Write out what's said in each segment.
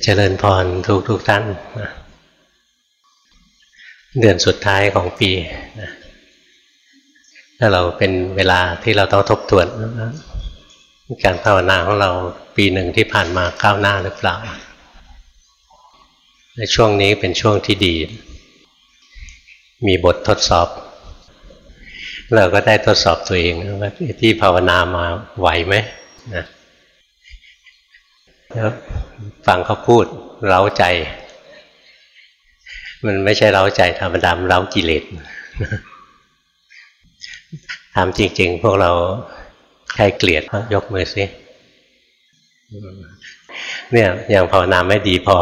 เจริญพรทุกทุกท่านเดือนสุดท้ายของปีถ้าเราเป็นเวลาที่เราต้องทบทวนการภาวนาของเราปีหนึ่งที่ผ่านมาก้าวหน้าหรือเปล่าในช่วงนี้เป็นช่วงที่ดี มีบททดสอบ เราก็ได้ทดสอบตัวเองว่าที่ภาวนามาไหวไหมนะ แล้วฟังเขาพูดเร้าใจ มันไม่ใช่เร้าใจธรรมดามเร้ากิเลสถามจริง ๆ พวกเราใครเกลียดยกมือสิเนี่ยยังภาวนาไม่ดีพอ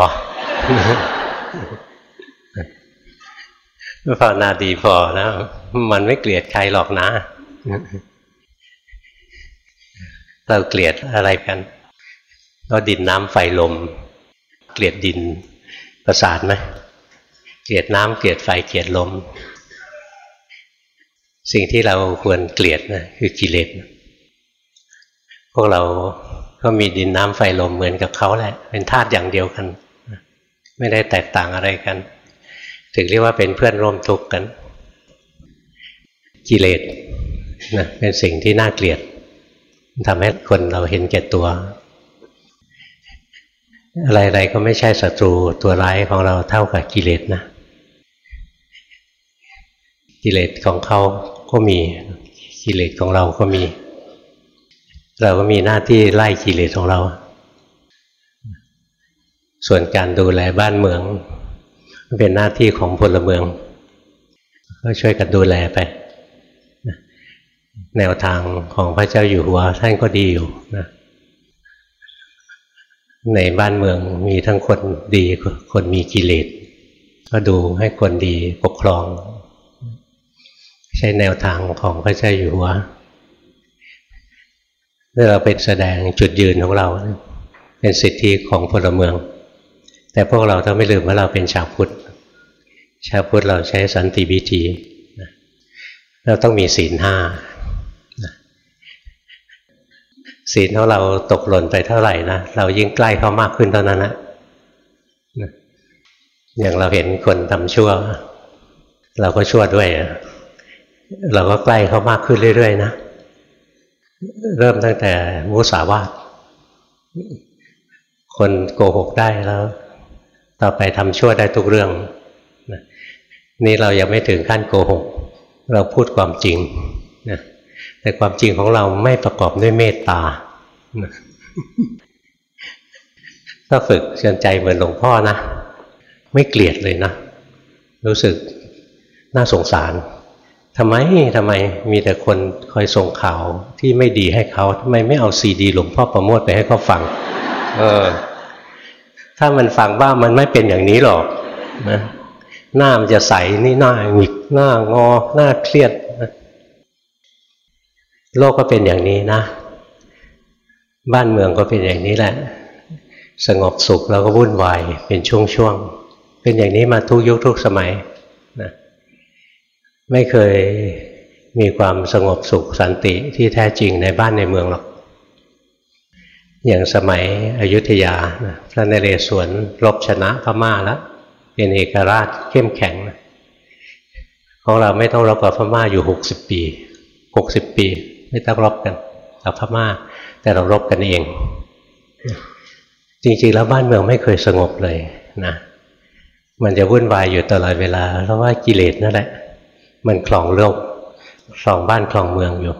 ภาวนาดีพอนะมันไม่เกลียดใครหรอกนะ เราเกลียดอะไรกัน ก็ดินน้ำไฟลม เกลียดดินประสาทไหมเกลียดน้ำเกลียดไฟเกลียดลม สิ่งที่เราควรเกลียดนะคือกิเลสพวกเราก็มีดินน้ำไฟลมเหมือนกับเขาแหละ เป็นธาตุอย่างเดียวกัน ไม่ได้แตกต่างอะไรกัน ถึงเรียกว่าเป็นเพื่อนร่วมทุกข์กัน กิเลสนะเป็นสิ่งที่น่าเกลียดทำให้คนเราเห็นแก่ตัว อะไรๆก็ไม่ใช่ศัตรูตัวร้ายของเราเท่ากับกิเลสนะ กิเลสของเขาก็มีกิเลสของเราก็มี เราก็มีหน้าที่ไล่กิเลสของเรา ส่วนการดูแลบ้านเมือง เป็นหน้าที่ของพลเมือง ก็ช่วยกันดูแลไป แนวทางของพระเจ้าอยู่หัวท่านก็ดีอยู่นะ ในบ้านเมืองมีทั้งคนดีคนมีกิเลสก็ดูให้คนดีปกครอง ใช้แนวทางของพระเจ้าอยู่หัวเมื่อเราเป็นแสดงจุดยืนของเรา เป็นสิทธิของพลเมือง แต่พวกเราต้องไม่ลืมว่าเราเป็นชาวพุทธ ชาวพุทธเราใช้สันติวิธีเราต้องมีศีลห้า ศีลของเราตกหล่นไปเท่าไหร่นะเรายิ่งใกล้เขามากขึ้นเท่านั้นนะอย่างเราเห็นคนทำชั่ว เราก็ชั่วด้วย เราก็ใกล้เขามากขึ้นเรื่อยๆนะเริ่มตั้งแต่มุสาวาทคนโกหกได้แล้ว ต่อไปทำชั่วได้ทุกเรื่อง นี่เรายังไม่ถึงขั้นโกหก เราพูดความจริงนะ แต่ความจริงของเราไม่ประกอบด้วยเมตตาถ้าฝึกเชิญใจเหมือนหลวงพ่อนะ ไม่เกลียดเลยนะ รู้สึกน่าสงสารทำไมทำไมมีแต่คนคอยส่งข่าวที่ไม่ดีให้เขาทำไมไม่เอาซีดีหลวงพ่อประโมทไปให้เขาฟัง เออ ถ้ามันฟังบ้ามันไม่เป็นอย่างนี้หรอกนะหน้ามันจะใสนี่หน้าหงิกหน้างอ หน้าเครียด โลกก็เป็นอย่างนี้นะ บ้านเมืองก็เป็นอย่างนี้แหละ สงบสุขแล้วก็วุ่นวายเป็นช่วงๆเป็นอย่างนี้มาทุกยุคทุกสมัยนะไม่เคยมีความสงบสุขสันติที่แท้จริงในบ้านในเมืองหรอก อย่างสมัยอยุธยาพระนเรศวรรบชนะพม่าแล้วเป็นเอกราชเข้มแข็ง ของเราไม่ต้องรบกับพม่าอยู่หกสิบปีหกสิบปี ไม่ต้องรบกันกับพม่า แต่เรารบกันเอง จริงๆแล้วบ้านเมืองไม่เคยสงบเลยนะมันจะวุ่นวายอยู่ตลอดเวลา เพราะว่ากิเลสนั่นแหละ มันคลองโลกคลองบ้านคลองเมืองอยู่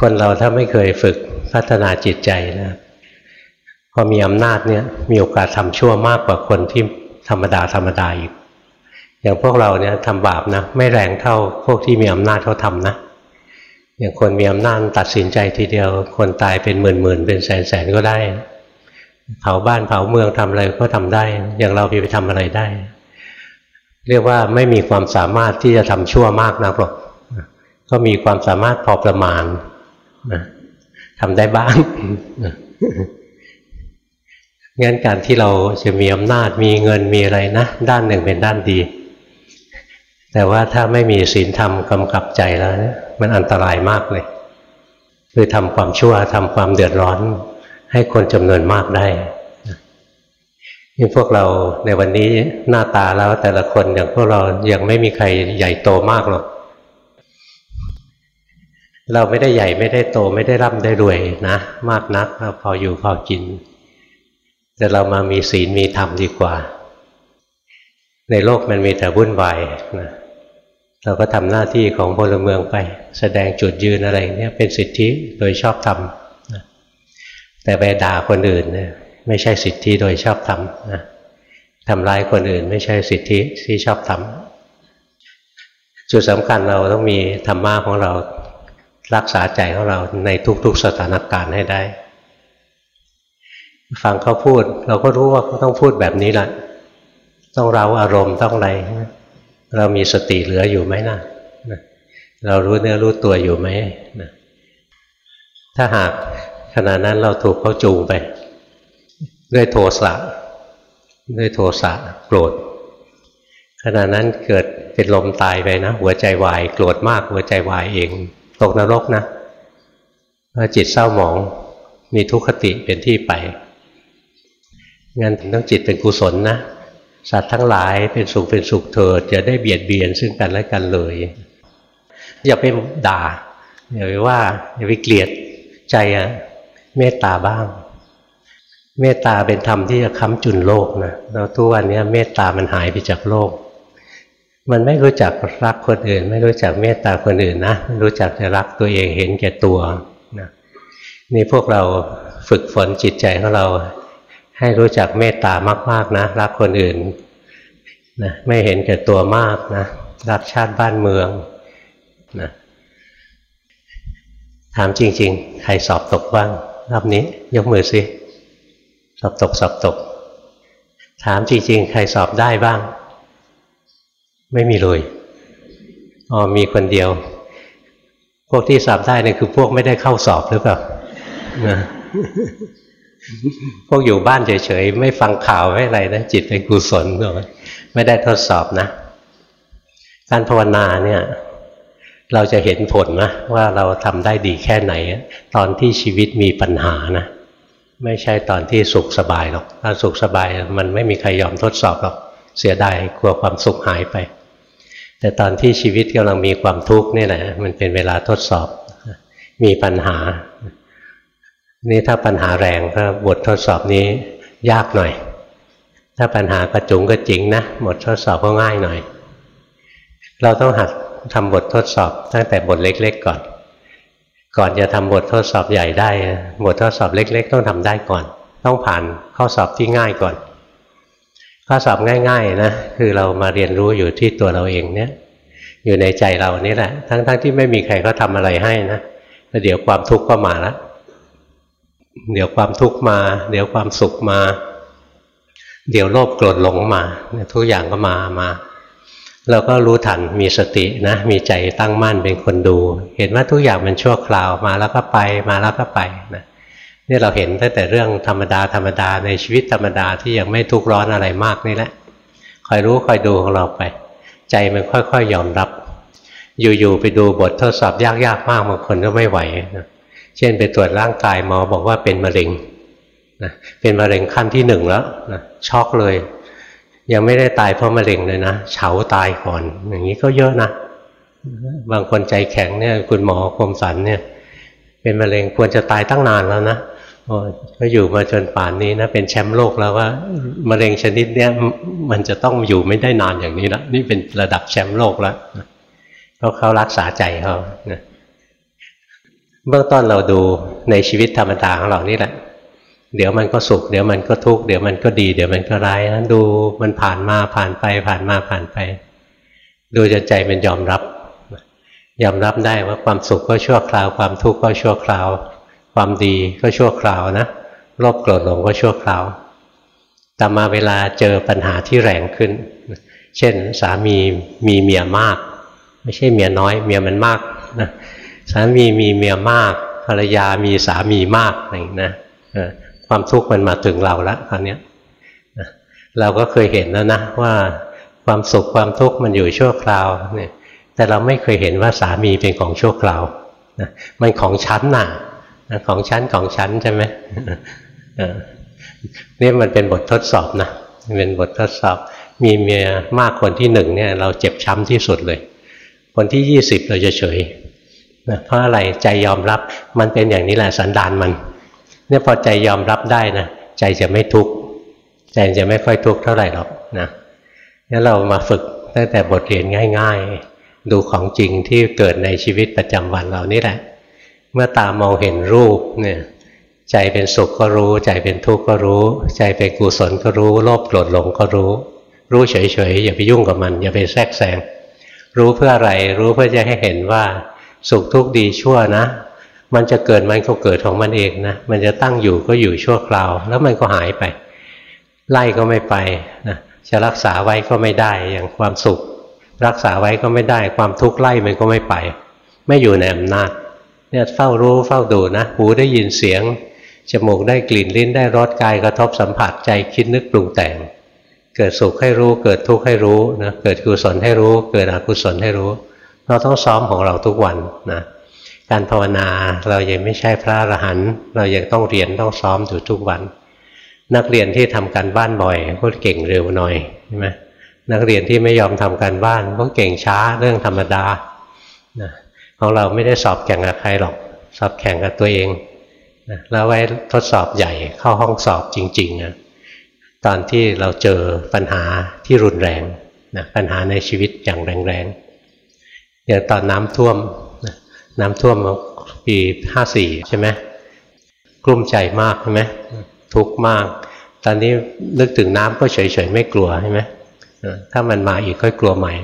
คนเราถ้าไม่เคยฝึกพัฒนาจิตใจนะพอมีอำนาจเนี่ยมีโอกาสทำชั่วมากกว่าคนที่ธรรมดาธรรมดาอีก อย่างพวกเราเนี่ยทำบาปนะไม่แรงเท่าพวกที่มีอำนาจเขาทำนะอย่างคนมีอำนาจตัดสินใจทีเดียว คนตายเป็นหมื่นหมื่นเป็นแสนแสนก็ได้เผาบ้านเผาเมืองทำอะไรก็ทำได้ อย่างเราไปทำอะไรได้ เรียกว่าไม่มีความสามารถที่จะทำชั่วมากนักหรอกก็มีความสามารถพอประมาณนะทำได้บ้างงั้นการที่เราจะมีอำนาจมีเงินมีอะไรนะ ด้านหนึ่งเป็นด้านดี แต่ว่าถ้าไม่มีศีลธรรมกำกับใจแล้ว มันอันตรายมากเลย คือทำความชั่วทำความเดือดร้อน ให้คนจำนวนมากได้นี่พวกเราในวันนี้หน้าตาแล้วแต่ละคนอย่างพวกเรายังไม่มีใครใหญ่โตมากหรอกเราไม่ได้ใหญ่ไม่ได้โตไม่ได้ร่ำได้รวยนะมากนักเราพออยู่พอกิน แต่เรามามีศีลมีธรรมดีกว่า ในโลกมันมีแต่วุ่นวายนะ เราก็ทำหน้าที่ของพลเมืองไป แสดงจุดยืนอะไรเนี่ยเป็นสิทธิโดยชอบธรรมแต่ไปด่าคนอื่นเนี่ยไม่ใช่สิทธิโดยชอบธรรมนะทำร้ายคนอื่นไม่ใช่สิทธิที่ชอบธรรมจุดสำคัญเราต้องมีธรรมะของเรารักษาใจของเราในทุกๆสถานการณ์ให้ได้ ฟังเขาพูด เราก็รู้ว่าเขาต้องพูดแบบนี้แหละต้องเราอารมณ์ต้องอะไร เรามีสติเหลืออยู่ไหมนะเรารู้เนื้อรู้ตัวอยู่ไหมนะถ้าหากขณะนั้นเราถูกเขาจูงไป ด้วยโทสะด้วยโทสะโกรธขณะนั้นเกิดเป็นลมตายไปนะ หัวใจวาย โกรธมากหัวใจวายเอง ตกนรกนะพราะจิตเศร้าหมองมีทุกขติเป็นที่ไปงั้นต้องจิตเป็นกุศลนะ สัตว์ทั้งหลายเป็นสุขเป็นสุขเถิดจะได้เบียดเบียนซึ่งกันและกันเลย อย่าไปด่าอย่าไปว่าอย่าไปเกลียดใจอะเมตตาบ้าง เมตตาเป็นธรรมที่จะค้ำจุนโลกนะแล้วทุกวันนี้เมตตามันหายไปจากโลก มันไม่รู้จักรักคนอื่น ไม่รู้จักเมตตาคนอื่นนะรู้จักจะรักตัวเองเห็นแก่ตัวนะนี่พวกเราฝึกฝนจิตใจของเรา ให้รู้จักเมตตามาก ๆนะ รักคนอื่นนะไม่เห็นแก่ตัวมากนะรักชาติบ้านเมืองนะถามจริง ๆ ใครสอบตกบ้างรอบนี้ ยกมือสิสอบตกสอบตก ถามจริง ๆ ใครสอบได้บ้าง ไม่มีเลยอ๋อมีคนเดียว พวกที่สอบได้เนี่ยคือพวกไม่ได้เข้าสอบหรือเปล่านะ พวกอยู่บ้านเฉยๆไม่ฟังข่าวไม่อะไรนะจิตเป็นกุศลไม่ได้ทดสอบนะ การภาวนาเนี่ย เราจะเห็นผลนะว่าเราทำได้ดีแค่ไหน ตอนที่ชีวิตมีปัญหานะไม่ใช่ตอนที่สุขสบายหรอกตอนสุขสบายมันไม่มีใครยอมทดสอบหรอกเสียดายกลัวความสุขหายไป แต่ตอนที่ชีวิตกำลังมีความทุกข์นี่แหละมันเป็นเวลาทดสอบ มีปัญหา นี่ถ้าปัญหาแรงก็บททดสอบนี้ยากหน่อย ถ้าปัญหากระจุงกระจิงนะบททดสอบก็ง่ายหน่อย เราต้องหัดทำบททดสอบตั้งแต่บทเล็ก ๆ ก่อน ก่อนจะทำบททดสอบใหญ่ได้ บททดสอบเล็ก ๆ ต้องทำได้ก่อน ต้องผ่านข้อสอบที่ง่ายก่อน ข้อสอบง่าย ๆนะคือเรามาเรียนรู้อยู่ที่ตัวเราเองเนี่ยอยู่ในใจเรานี่แหละ ทั้งๆทที่ไม่มีใครเขาทาอะไรให้นะแล้วเดี๋ยวความทุกข์ก็มาแล้ว เดี๋ยวความทุกข์มา เดี๋ยวความสุขมา เดี๋ยวโลภโกรธหลงมาทุกอย่างก็มามาเราก็รู้ทันมีสตินะมีใจตั้งมั่นเป็นคนดู เห็นว่าทุกอย่างมันชั่วคราวมาแล้วก็ไปมาแล้วก็ไปนะนี่เราเห็นตั้งแต่เรื่องธรรมดาธรรมดาในชีวิตธรรมดาที่ยังไม่ทุกข์ร้อนอะไรมากนี่แหละคอยรู้คอยดูของเราไป ใจมันค่อยๆยยอมรับ อยู่ๆไปดูบททดสอบยากๆมากบางคนก็ไม่ไหวนะ เช่นไปตรวจร่างกายหมอบอกว่าเป็นมะเร็งนะเป็นมะเร็งขั้นที่หนึ่งแล้วนะช็อกเลย ยังไม่ได้ตายเพราะมะเร็งเลยนะเฉาตายก่อน อย่างนี้ก็เยอะนะบางคนใจแข็งเนี่ย คุณหมอคมสันเนี่ย เป็นมะเร็งควรจะตายตั้งนานแล้วนะก็อยู่มาจนป่านนี้นะเป็นแชมป์โลกแล้วว่ามะเร็งชนิดเนี้ยมันจะต้องอยู่ไม่ได้นานอย่างนี้ละนี่เป็นระดับแชมป์โลกแล้วเพราะเขารักษาใจเขา เบื้องต้นเราดูในชีวิตธรรมดาของเรานี่แหละ เดี๋ยวมันก็สุข เดี๋ยวมันก็ทุกข์ เดี๋ยวมันก็ดี เดี๋ยวมันก็ร้ายนะดูมันผ่านมาผ่านไปผ่านมาผ่านไป ดูจนใจมันยอมรับ ยอมรับได้ว่าความสุขก็ชั่วคราว ความทุกข์ก็ชั่วคราว ความดีก็ชั่วคราวนะ โลภโกรธหลงก็ชั่วคราว แต่มาเวลาเจอปัญหาที่แรงขึ้น เช่นสามีมีเมียมาก ไม่ใช่เมียน้อย เมียมันมากนะ สามีมีเมียมากภรรยามีสามีมากอะไรนะความทุกข์มันมาถึงเราแล้วคราวนี้เราก็เคยเห็นแล้วนะว่าความสุขความทุกข์มันอยู่ชั่วคราวเนี่ยแต่เราไม่เคยเห็นว่าสามีเป็นของชั่วคราวนะมันของชั้นน่ะของชั้นของชั้นใช่ไหมนี่มันเป็นบททดสอบนะเป็นบททดสอบ มีเมียมากคนที่หนึ่งเนี่ย เราเจ็บช้ำที่สุดเลย คนที่ยี่สิบเราจะเฉย นะเพราะอะไรใจยอมรับมันเป็นอย่างนี้แหละสันดานมัน เนี่ยพอใจยอมรับได้นะใจจะไม่ทุกข์ใจจะไม่ค่อยทุกข์เท่าไหร่หรอกนะงั้นเรามาฝึกตั้งแต่บทเรียนง่าย ๆ ดูของจริงที่เกิดในชีวิตประจำวันเรานี่แหละ เมื่อตามองเห็นรูปเนี่ยใจเป็นสุขก็รู้ ใจเป็นทุกข์ก็รู้ ใจเป็นกุศลก็รู้ โลภโกรธหลงก็รู้ รู้เฉยๆอย่าไปยุ่งกับมัน อย่าไปแทรกแซงรู้เพื่ออะไรรู้เพื่อจะให้เห็นว่า สุขทุกข์ดีชั่วนะ มันจะเกิดมันก็เกิดของมันเองนะ มันจะตั้งอยู่ก็อยู่ชั่วคราว แล้วมันก็หายไป ไล่ก็ไม่ไปนะจะรักษาไว้ก็ไม่ได้อย่างความสุข รักษาไว้ก็ไม่ได้ ความทุกข์ไล่มันก็ไม่ไป ไม่อยู่ในอำนาจเนี่ยเฝ้ารู้เฝ้าดูนะหูได้ยินเสียงจมูกได้กลิ่นลิ้นได้รสกายกระทบสัมผัสใจคิดนึกปรุงแต่ง เกิดสุขให้รู้ เกิดทุกข์ให้รู้นะเกิดกุศลให้รู้ เกิดอกุศลให้รู้ เราต้องซ้อมของเราทุกวันนะการภาวนาเรายังไม่ใช่พระอรหันต์เรายังต้องเรียนต้องซ้อมอยู่ทุกวัน นักเรียนที่ทำการบ้านบ่อยก็เก่งเร็วหน่อยใช่ไหมนักเรียนที่ไม่ยอมทำการบ้านก็เก่งช้าเรื่องธรรมดานะของเราไม่ได้สอบแข่งกับใครหรอกสอบแข่งกับตัวเองนะแล้วไว้ทดสอบใหญ่เข้าห้องสอบจริงๆนะตอนที่เราเจอปัญหาที่รุนแรงนะปัญหาในชีวิตอย่างแรงๆ อย่างตอนน้ำท่วมนะน้ำท่วมปีห้าสี่ใช่ไหมกลุ้มใจมากใช่ไหมทุกข์มาก ตอนนี้นึกถึงน้ำก็เฉยๆไม่กลัวใช่ไหมถ้ามันมาอีกค่อยกลัวใหม่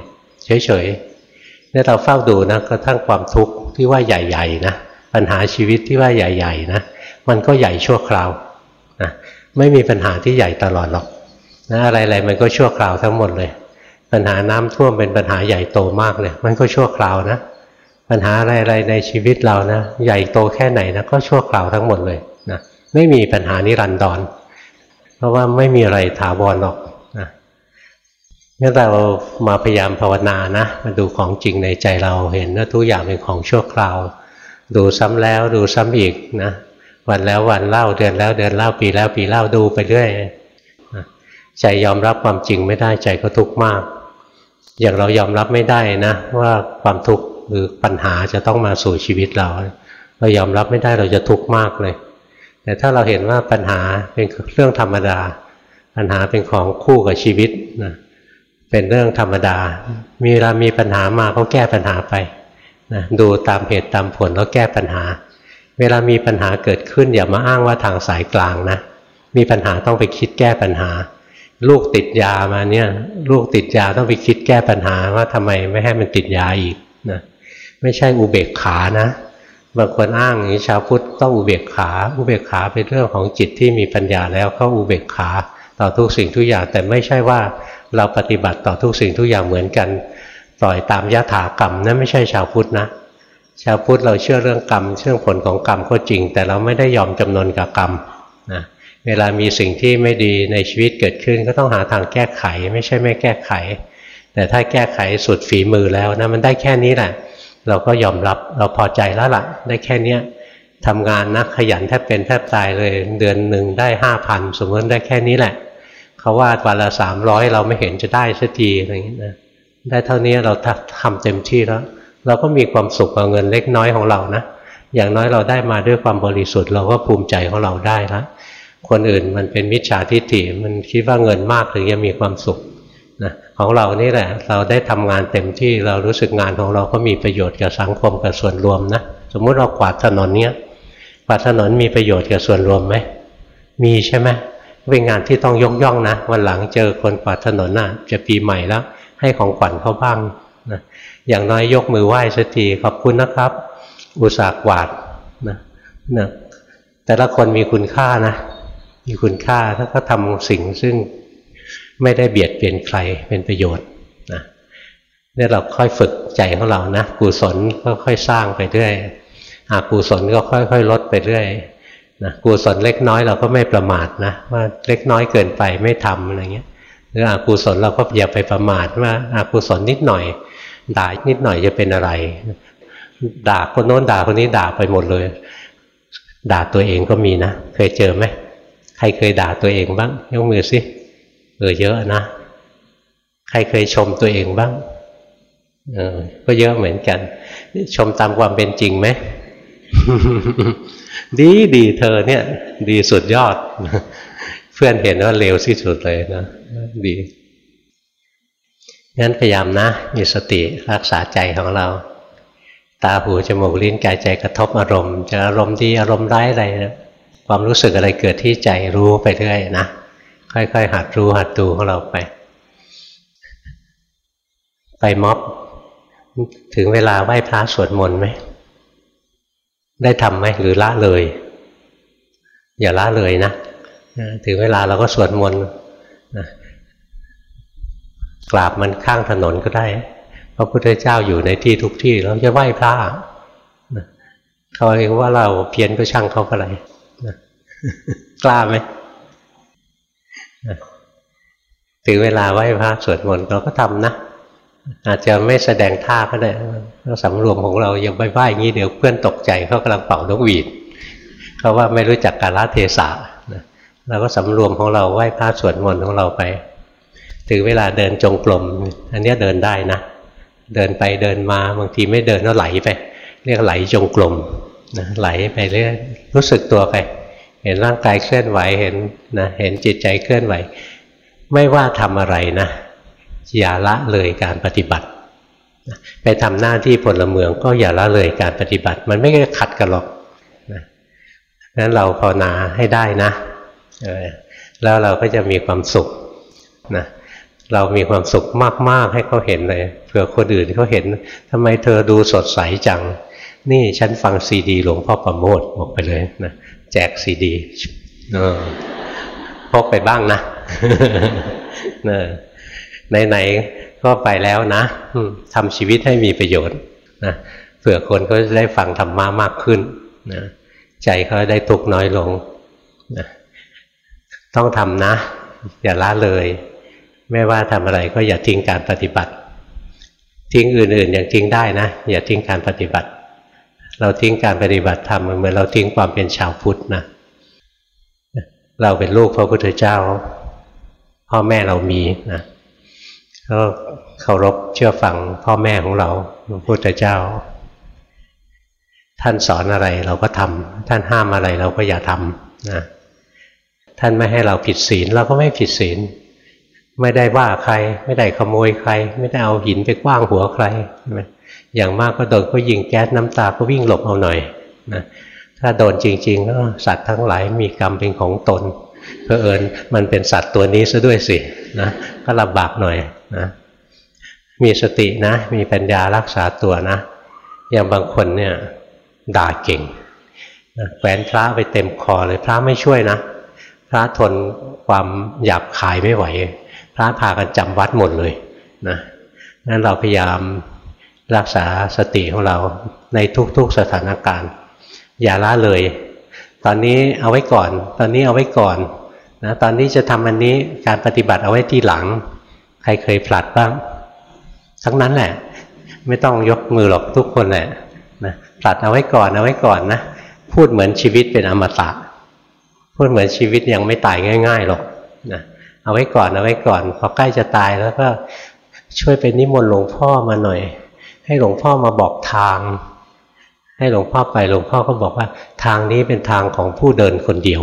เฉยๆเนี่ยเราเฝ้าดูนะกระทั่งความทุกข์ที่ว่าใหญ่ๆนะปัญหาชีวิตที่ว่าใหญ่ๆนะมันก็ใหญ่ชั่วคราวนะไม่มีปัญหาที่ใหญ่ตลอดหรอกนะอะไรๆมันก็ชั่วคราวทั้งหมดเลย ปัญหาน้ำท่วมเป็นปัญหาใหญ่โตมากเลยมันก็ชั่วคราวนะ ปัญหาอะไรๆในชีวิตเรานะใหญ่โตแค่ไหนนะก็ชั่วคราวทั้งหมดเลยนะไม่มีปัญหานิรันดรเพราะว่าไม่มีอะไรถาวรหรอกนะงั้นเรามาพยายามภาวนานะมาดูของจริงในใจเราเห็นว่าทุกอย่างเป็นของชั่วคราว ดูซ้ำแล้วดูซ้ำอีกนะวันแล้ววันเล่าเดือนแล้วเดือนเล่าปีแล้วปีเล่าดูไปเรื่อยใจยอมรับความจริงไม่ได้ใจก็ทุกข์มาก อย่างเรายอมรับไม่ได้นะ ว่าความทุกข์หรือปัญหาจะต้องมาสู่ชีวิตเรา เรายอมรับไม่ได้เราจะทุกข์มากเลย แต่ถ้าเราเห็นว่าปัญหาเป็นเรื่องธรรมดา ปัญหาเป็นของคู่กับชีวิตนะเป็นเรื่องธรรมดา มีเวลามีปัญหามาก็แก้ปัญหาไปนะดูตามเหตุตามผลแล้วแก้ปัญหา เวลามีปัญหาเกิดขึ้นอย่ามาอ้างว่าทางสายกลางนะมีปัญหาต้องไปคิดแก้ปัญหา ลูกติดยามาเนี่ย ลูกติดยาต้องไปคิดแก้ปัญหาว่าทำไมไม่ให้มันติดยาอีกนะไม่ใช่อุเบกขานะบางคนอ้างอย่างนี้ชาวพุทธต้องอุเบกขา อุเบกขาเป็นเรื่องของจิตที่มีปัญญาแล้วเขาอุเบกขา ต่อทุกสิ่งทุกอย่าง แต่ไม่ใช่ว่าเราปฏิบัติต่อทุกสิ่งทุกอย่างเหมือนกันปล่อยตามยถากรรมนั่นไม่ใช่ชาวพุทธนะ ชาวพุทธเราเชื่อเรื่องกรรมเชื่อผลของกรรมก็จริง แต่เราไม่ได้ยอมจำนนกับกรรมนะ เวลามีสิ่งที่ไม่ดีในชีวิตเกิดขึ้น ก็ต้องหาทางแก้ไข ไม่ใช่ไม่แก้ไข แต่ถ้าแก้ไขสุดฝีมือแล้วนะมันได้แค่นี้แหละ เราก็ยอมรับเราพอใจแล้วละ่ะ ได้แค่เนี้ยทำงานนะขยันแทบเป็นแทบตายเลยเดือนหนึ่งได้ห้าพันสมมติได้แค่นี้แหละเขาว่าวันละสามร้อยเราไม่เห็นจะได้สักทีอะไรอย่างนี้นะได้เท่านี้เราทำเต็มที่แล้ว เราก็มีความสุขกับเงินเล็กน้อยของเรานะอย่างน้อยเราได้มาด้วยความบริสุทธิ์เราก็ภูมิใจของเราได้แล้ว คนอื่นมันเป็นมิจฉาทิฏฐิมันคิดว่าเงินมากถึงจะมีความสุขนะของเรานี่แหละเราได้ทำงานเต็มที่เรารู้สึกงานของเราก็มีประโยชน์กับสังคมกับส่วนรวมนะสมมุติเรากวาดถนนเนี้ยกวาดถนนมีประโยชน์กับส่วนรวมไหมมีใช่ไหมเป็นงานที่ต้องยกย่องนะวันหลังเจอคนกวาดถนนน่ะจะปีใหม่แล้ว ให้ของขวัญเขาบ้างนะอย่างน้อยยกมือไหว้สักทีขอบคุณนะครับ อุตส่าห์กวาดนะนะแต่ละคนมีคุณค่านะ มีคุณค่าถ้าเขาทำสิ่งซึ่งไม่ได้เบียดเบียนใครเป็นประโยชน์นะนี่เราค่อยฝึกใจของเรานะกุศลก็ค่อยสร้างไปเรื่อยอากุศลก็ค่อย ๆ ลดไปเรื่อยนะกุศลเล็กน้อยเราก็ไม่ประมาทนะว่าเล็กน้อยเกินไปไม่ทำอะไรเงี้ยหรืออกุศลเราก็อย่าไปประมาทว่าอากุศลนิดหน่อย ด่านิดหน่อยจะเป็นอะไร ด่าคนโน้นด่าคนนี้ด่าไปหมดเลย ด่าตัวเองก็มีนะ เคยเจอไหม ใครเคยด่าตัวเองบ้างยกมือสิเออเยอะนะ ใครเคยชมตัวเองบ้างเออก็เยอะเหมือนกัน ชมตามความเป็นจริงไหมดีดีเธอเนี่ย ดีสุดยอด เพื่อนเห็นว่าเลวที่สุดเลยนะดีงั้นพยายามนะ มีสติรักษาใจของเรา ตาหูจมูกลิ้นกายใจกระทบอารมณ์ จะอารมณ์ดีอารมณ์ร้ายอะไรนะ ความรู้สึกอะไรเกิดที่ใจรู้ไปเรื่อยนะค่อยๆหัดรู้หัดดูของเราไป ไปม็อบ ถึงเวลาไหว้พระสวดมนต์ไหม ได้ทำไหมหรือละเลย อย่าละเลยนะถึงเวลาเราก็สวดมนต์กราบมันข้างถนนก็ได้พระพุทธเจ้าอยู่ในที่ทุกที่เราจะไหว้พระเขาเรียกว่าเราเพี้ยนก็ช่างเขาอะไร กล้าไหมถึงเวลาไหว้พระสวดมนต์เราก็ทำนะ อาจจะไม่แสดงท่าก็ได้เราสำรวมของเราย่าไหว้อย่างนี้เดี๋ยวเพื่อนตกใจเขากำลังเป่านกหวีดเขาว่าไม่รู้จักกาลเทศะเราก็สำรวมของเราไหว้พระสวดมนต์ของเราไป ถึงเวลาเดินจงกรมอันนี้เดินได้นะ เดินไปเดินมาบางทีไม่เดินก็ไหลไป เรียกไหลจงกรมนะไหลไปเรื่อยรู้สึกตัวไป เห็นร่างกายเคลื่อนไหวเห็นนะเห็นจิตใจเคลื่อนไหว ไม่ว่าทำอะไรนะอย่าละเลยการปฏิบัติ ไปทำหน้าที่พลเมืองก็อย่าละเลยการปฏิบัติ มันไม่ได้ขัดกันหรอกนะนั้นเราภาวนาให้ได้นะแล้วเราก็จะมีความสุขนะเรามีความสุขมาก ๆ ให้เขาเห็นเลยเผื่อคนอื่นเขาเห็นทำไมเธอดูสดใสจัง นี่ฉันฟังซีดีหลวงพ่อประโมทบอกไปเลยนะ แจกซีดีพกไปบ้างนะไหนๆก็ไปแล้วนะทำชีวิตให้มีประโยชน์นะเผื่อคนก็ได้ฟังธรรมะมากขึ้นนะใจเขาได้ทุกน้อยลงนะต้องทำนะ อย่าละเลย ไม่ว่าทำอะไรก็อย่าทิ้งการปฏิบัติ ทิ้งอื่นๆอย่างทิ้งได้นะ อย่าทิ้งการปฏิบัติ เราทิ้งการปฏิบัติทำเหมือนเราทิ้งความเป็นชาวพุทธนะเราเป็นลูกพระพุทธเจ้า พ่อแม่เรามีนะก็เคารพเชื่อฟังพ่อแม่ของเราพระพุทธเจ้า ท่านสอนอะไรเราก็ทำท่านห้ามอะไรเราก็อย่าทำนะท่านไม่ให้เราผิดศีลเราก็ไม่ผิดศีล ไม่ได้ว่าใคร ไม่ได้ขโมยใคร ไม่ได้เอาหินไปกว้างหัวใคร อย่างมากก็โดนก็ยิงแก๊สน้ำตาก็วิ่งหลบเอาหน่อยนะถ้าโดนจริงๆก็สัตว์ทั้งหลายมีกรรมเป็นของตนเพอเอิญมันเป็นสัตว์ตัวนี้ซะด้วยสินะก็ลำบากหน่อยนะมีสตินะ มีปัญญารักษาตัวนะ อย่างบางคนเนี่ยด่าเก่งแขวนพระไปเต็มคอเลยพระไม่ช่วยนะ พระทนความหยาบคายไม่ไหว พระพากันจำวัดหมดเลยนะนั้นเราพยายาม รักษาสติของเราในทุกๆสถานการณ์ อย่าละเลย ตอนนี้เอาไว้ก่อน ตอนนี้เอาไว้ก่อนนะตอนนี้จะทำอันนี้การปฏิบัติเอาไว้ที่หลัง ใครเคยผลัดบ้าง ทั้งนั้นแหละ ไม่ต้องยกมือหรอกทุกคนแหละนะผลัดเอาไว้ก่อนเอาไว้ก่อนนะพูดเหมือนชีวิตเป็นอมตะ พูดเหมือนชีวิตยังไม่ตายง่าย ๆหรอกนะเอาไว้ก่อนเอาไว้ก่อนพอใกล้จะตายแล้วก็ช่วยไปนิมนต์หลวงพ่อมาหน่อย ให้หลวงพ่อมาบอกทาง ให้หลวงพ่อไปหลวงพ่อก็บอกว่า ทางนี้เป็นทางของผู้เดินคนเดียว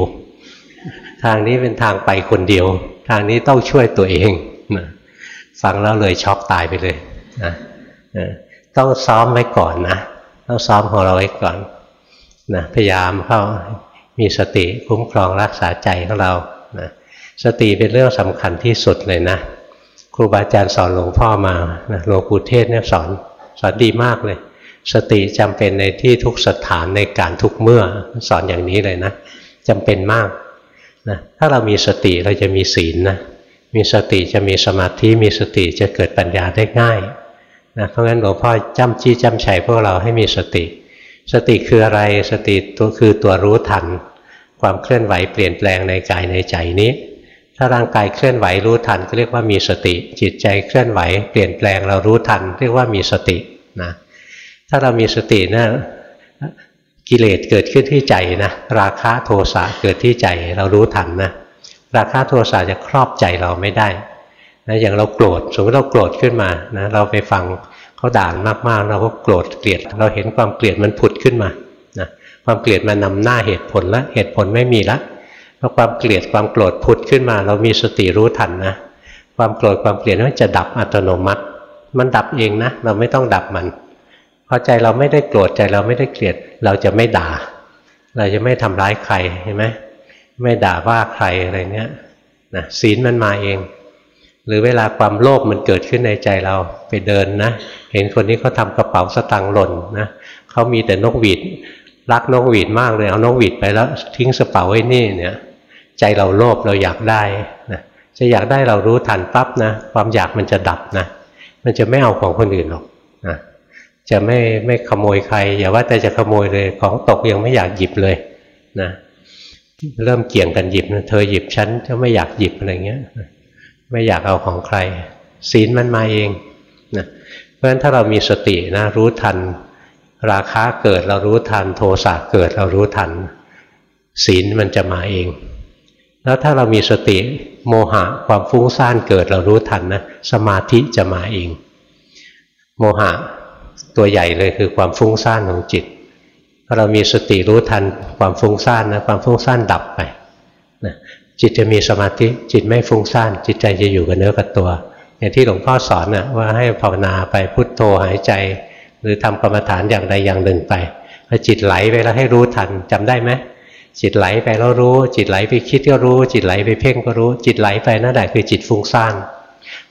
ทางนี้เป็นทางไปคนเดียว ทางนี้ต้องช่วยตัวเองนะฟังแล้วเลยช็อกตายไปเลยนะต้องซ้อมไว้ก่อนนะต้องซ้อมของเราไว้ก่อนนะพยายามเข้ามีสติคุ้มครองรักษาใจของเรานะสติเป็นเรื่องสำคัญที่สุดเลยนะ ครูบาอาจารย์สอนหลวงพ่อมาหลวงปู่เทศเนี่ยสอน สอนดีมากเลย สติจำเป็นในที่ทุกสถานในการทุกเมื่อสอนอย่างนี้เลยนะจำเป็นมากนะถ้าเรามีสติเราจะมีศีลนะมีสติจะมีสมาธิมีสติจะเกิดปัญญาได้ง่ายนะเพราะงั้นหลวงพ่อจ้ำจี้จ้ำชัยพวกเราให้มีสติ สติคืออะไรสติตัวคือตัวรู้ทัน ความเคลื่อนไหวเปลี่ยนแปลงในกายในใจนี้ ถ้าร่างกายเคลื่อนไหวรู้ทันก็เรียกว่ามีสติ จิตใจเคลื่อนไหว เปลี่ยนแปลงเรารู้ทัน เรียกว่ามีสตินะถ้าเรามีสตินะกิเลสเกิดขึ้นที่ใจนะราคะโทสะเกิดที่ใจเรารู้ทันนะราคะโทสะจะครอบใจเราไม่ได้นะอย่างเราโกรธสมมติเราโกรธขึ้นมานะเราไปฟังเขาด่ามากๆ เราก็โกรธเกลียด เราเห็นความเกลียดมันผุดขึ้นมานะความเกลียดมันนำหน้าเหตุผลแล้วเหตุผลไม่มีแล้ว พอความเกลียดความโกรธผุดขึ้นมา เรามีสติรู้ทันนะความโกรธความเกลียดนั้นจะดับอัตโนมัติ มันดับเองนะ เราไม่ต้องดับมันพอใจเราไม่ได้โกรธใจเราไม่ได้เกลียด เราจะไม่ด่า เราจะไม่ทำร้ายใครเห็นไหมไม่ด่าว่าใครอะไรเนี้ยนะศีลมันมาเอง หรือเวลาความโลภมันเกิดขึ้นในใจเราไปเดินนะ เห็นคนนี้เขาทากระเป๋าสตางค์หล่นนะเขามีแต่นกหวีดรักนกหวีดมากเลยเอานกหวีดไปแล้วทิ้งกระเป๋าไว้นี่เนี่ย ใจเราโลภเราอยากได้นะจะอยากได้เรารู้ทันปั๊บนะความอยากมันจะดับนะมันจะไม่เอาของคนอื่นหรอกนะจะไม่ไม่ขโมยใคร อย่าว่าแต่จะขโมยเลยของตกยังไม่อยากหยิบเลยนะเริ่มเกี่ยงกันหยิบนะเธอหยิบฉันจะไม่อยากหยิบอะไรเงี้ยไม่อยากเอาของใคร ศีลมันมาเองนะเพราะฉะนั้นถ้าเรามีสตินะรู้ทัน ราคะเกิดเรารู้ทัน โทสะเกิดเรารู้ทัน ศีลมันจะมาเอง แล้วถ้าเรามีสติโมหะความฟุ้งซ่านเกิดเรารู้ทันนะสมาธิจะมาเอง โมหะตัวใหญ่เลยคือความฟุ้งซ่านของจิตพอเรามีสติรู้ทันความฟุ้งซ่านนะความฟุ้งซ่านดับไปนะจิตจะมีสมาธิจิตไม่ฟุ้งซ่านจิตใจจะอยู่กับเนื้อกับตัว อย่างที่หลวงพ่อสอนนะว่าให้ภาวนาไปพุทโธหายใจ หรือทำกรรมฐานอย่างใดอย่างหนึ่งไปพอจิตไหลไปแล้วให้รู้ทันจำได้ไหม จิตไหลไปแล้วรู้ จิตไหลไปคิดก็รู้ จิตไหลไปเพ่งก็รู้ จิตไหลไปนั่นแหละคือจิตฟุ้งซ่าน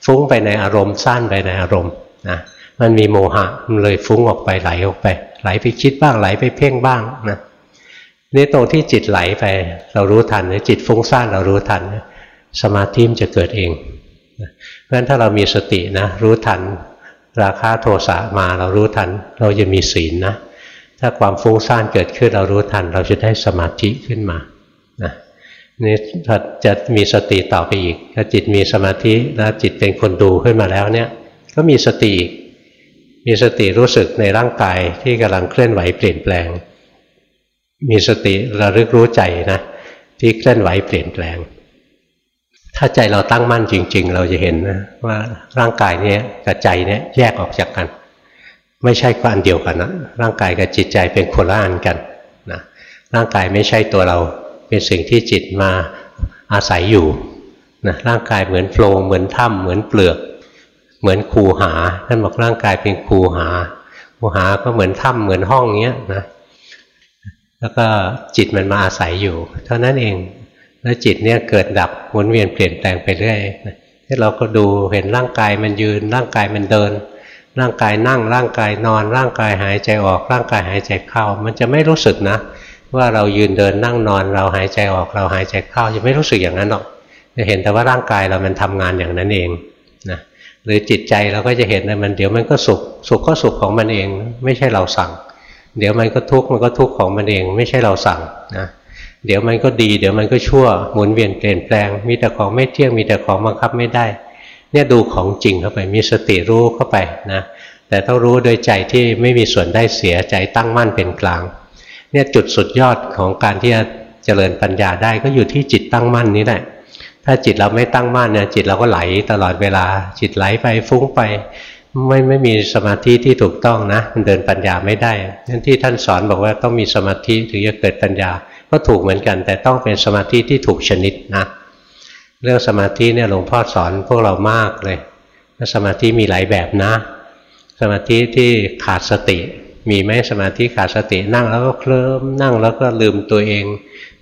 ฟุ้งไปในอารมณ์ซ่านไปในอารมณ์นะมันมีโมหะมันเลยฟุ้งออกไปไหลออกไป ไหลไปคิดบ้างไหลไปเพ่งบ้างนะนี่ตรงที่จิตไหลไป เรารู้ทันจิตฟุ้งซ่านเรารู้ทัน สมาธิมันจะเกิดเองเพราะฉะนั้นถ้าเรามีสตินะ รู้ทัน ราคาโทสะมาเรารู้ทัน เราจะมีศีลนะ ถ้าความฟุ้งซ่านเกิดขึ้นเรารู้ทัน เราจะได้สมาธิขึ้นมานะนี่ถ้าจะมีสติต่อไปอีก ถ้าจิตมีสมาธิแล้วจิตเป็นคนดูขึ้นมาแล้วเนี่ย ก็มีสติมีสติรู้สึกในร่างกายที่กำลังเคลื่อนไหวเปลี่ยนแปลง มีสติระลึกรู้ใจนะที่เคลื่อนไหวเปลี่ยนแปลง ถ้าใจเราตั้งมั่นจริง ๆ เราจะเห็นนะว่าร่างกายเนี้ยกับใจเนี้ยแยกออกจากกัน ไม่ใช่ก็อันเดียวกันนะร่างกายกับจิตใจเป็นคนละอันกันนะร่างกายไม่ใช่ตัวเราเป็นสิ่งที่จิตมาอาศัยอยู่นะร่างกายเหมือนโฟล์เหมือนถ้ำเหมือนเปลือก เหมือนคูหาท่านบอกร่างกายเป็นคูหาคูหาก็เหมือนถ้ำเหมือนห้องเงี้ยนะแล้วก็จิตมันมาอาศัยอยู่ เท่านั้นเองแล้วจิตเนี่ยเกิดดับหมุนเวียนเปลี่ยนแปลงไปเรื่อยที่เราก็ดูเห็นร่างกายมันยืนร่างกายมันเดิน ร่างกายนั่งร่างกายนอน ร่างกายหายใจออก ร่างกายหายใจเข้า มันจะไม่รู้สึกนะ ว่าเรายืนเดินนั่งนอน เราหายใจออกเราหายใจเข้าจะไม่รู้สึกอย่างนั้นหรอกจะเห็นแต่ว่าร่างกายเรามันทำงานอย่างนั้นเองนะหรือจิตใจเราก็จะเห็นนะมันเดี๋ยวมันก็สุขสุขก็สุขของมันเอง ไม่ใช่เราสั่ง เดี๋ยวมันก็ทุกข์มันก็ทุกข์ของมันเอง ไม่ใช่เราสั่งนะเดี๋ยวมันก็ดี เดี๋ยวมันก็ชั่วหมุนเวียนเปลี่ยนแปลง มีแต่ของไม่เที่ยงมีแต่ของบังคับไม่ได้ เนี่ยดูของจริงเข้าไปมีสติรู้เข้าไปนะแต่ต้องรู้โดยใจที่ไม่มีส่วนได้เสียใจตั้งมั่นเป็นกลางเนี่ยจุดสุดยอดของการที่จะเจริญปัญญาได้ก็อยู่ที่จิตตั้งมั่นนี้แหละถ้าจิตเราไม่ตั้งมั่นเนี่ยจิตเราก็ไหลตลอดเวลาจิตไหลไปฟุ้งไปไม่ไม่มีสมาธิที่ถูกต้องนะมันเดินปัญญาไม่ได้นั่นที่ท่านสอนบอกว่าต้องมีสมาธิถึงจะเกิดปัญญา ก็ถูกเหมือนกัน แต่ต้องเป็นสมาธิที่ถูกชนิดนะ เรื่องสมาธิเนี่ยหลวงพ่อสอนพวกเรามากเลยสมาธิมีหลายแบบนะ สมาธิที่ขาดสติ มีไหมสมาธิขาดสตินั่งแล้วก็เคลิ้มนั่งแล้วก็ลืมตัวเอง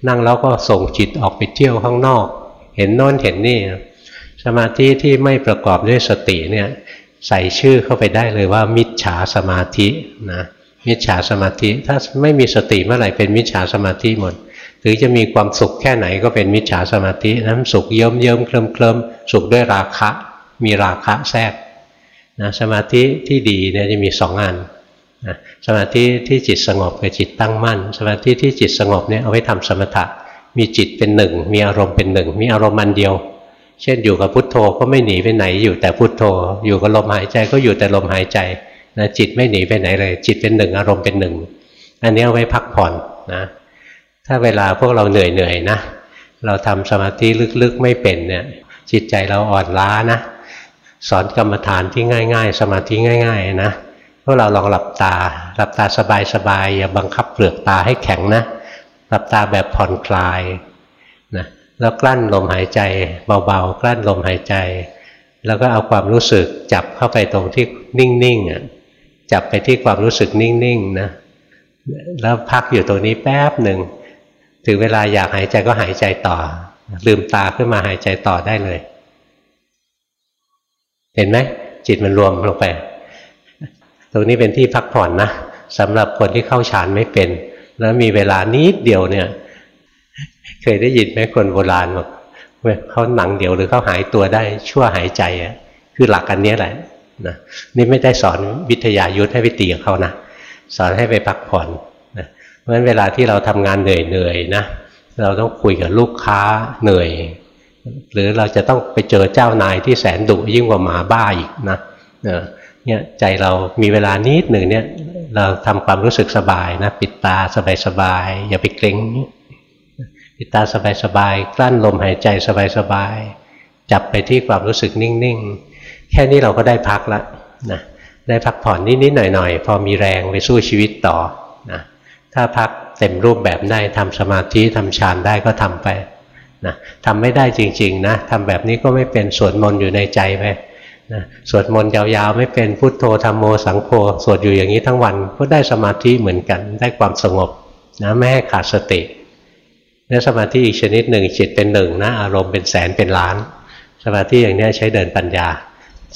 นั่งแล้วก็ส่งจิตออกไปเที่ยวข้างนอก เห็นโน้นเห็นนี่ สมาธิที่ไม่ประกอบด้วยสติเนี่ยใส่ชื่อเข้าไปได้เลยว่า มิจฉาสมาธินะมิจฉาสมาธิ ถ้าไม่มีสติเมื่อไหร่เป็นมิจฉาสมาธิหมด หรือจะมีความสุขแค่ไหนก็เป็นมิจฉาสมาธินั้นสุขเยิ้มเยิ้มเคลิมเคลิมสุขด้วยราคะ มีราคะแทรกนะสมาธิที่ดีเนี่ยจะมีสองอันนะสมาธิที่จิตสงบกับจิตตั้งมั่น สมาธิที่จิตสงบเนี่ยเอาไว้ทำสมถะ มีจิตเป็นหนึ่ง มีอารมณ์เป็นหนึ่ง มีอารมณ์มันเดียว เช่นอยู่กับพุทโธก็ไม่หนีไปไหนอยู่แต่พุทโธ อยู่กับลมหายใจก็อยู่แต่ลมหายใจนะจิตไม่หนีไปไหนเลย จิตเป็นหนึ่งอารมณ์เป็นหนึ่ง อันนี้เอาไว้พักผ่อนนะ ถ้าเวลาพวกเราเหนื่อยๆนะ เราทำสมาธิลึกๆไม่เป็นเนี่ย จิตใจเราอ่อนล้านะ สอนกรรมฐานที่ง่าย ๆ สมาธิง่าย ๆ นะพวกเราลองหลับตา หลับตาสบายๆอย่าบังคับเปลือกตาให้แข็งนะ หลับตาแบบผ่อนคลายนะแล้วกลั้นลมหายใจเบาๆ กลั้นลมหายใจ แล้วก็เอาความรู้สึกจับเข้าไปตรงที่นิ่งๆอะจับไปที่ความรู้สึกนิ่งๆนะแล้วพักอยู่ตรงนี้แป๊บหนึ่ง ถึงเวลาอยากหายใจก็หายใจต่อ ลืมตาขึ้นมาหายใจต่อได้เลย เห็นไหมจิตมันรวมลงไป ตรงนี้เป็นที่พักผ่อนนะสำหรับคนที่เข้าฌานไม่เป็น แล้วมีเวลานิดเดียวเนี่ย เคยได้ยินไหมคนโบราณบอกเขาหนังเดียวหรือเขาหายตัวได้ชั่วหายใจอะคือหลักอันนี้แหละนะนี่ไม่ได้สอนวิทยายุทธให้ไปตีกับเขานะสอนให้ไปพักผ่อน เพราะฉะนั้นเวลาที่เราทำงานเหนื่อยๆนะเราต้องคุยกับลูกค้าเหนื่อย หรือเราจะต้องไปเจอเจ้านายที่แสนดุยิ่งกว่าหมาบ้าอีกนะเนี่ยใจเรามีเวลานิดหนึ่งเนี่ยเราทำความรู้สึกสบายนะปิดตาสบายๆอย่าไปเกรงปิดตาสบายๆกลั้นลมหายใจสบายๆจับไปที่ความรู้สึกนิ่งๆ แค่นี้เราก็ได้พักล้วนะได้พักผ่อนนิดๆหน่อยๆ พอมีแรงไปสู้ชีวิตต่อ ถ้าพักเต็มรูปแบบได้ทำสมาธิทำฌานได้ก็ทำไปนะทำไม่ได้จริงๆนะทำแบบนี้ก็ไม่เป็นสวดมนต์อยู่ในใจไปนะสวดมนต์ยาวๆ ไม่เป็นพุทโธธรรมโมสังโฆสวดอยู่อย่างนี้ทั้งวันก็ได้สมาธิเหมือนกัน ได้ความสงบนะไม่ให้ขาดสตินี่สมาธิอีกชนิดหนึ่งจิตเป็นหนึ่งนะอารมณ์เป็นแสนเป็นล้าน สมาธิอย่างนี้ใช้เดินปัญญา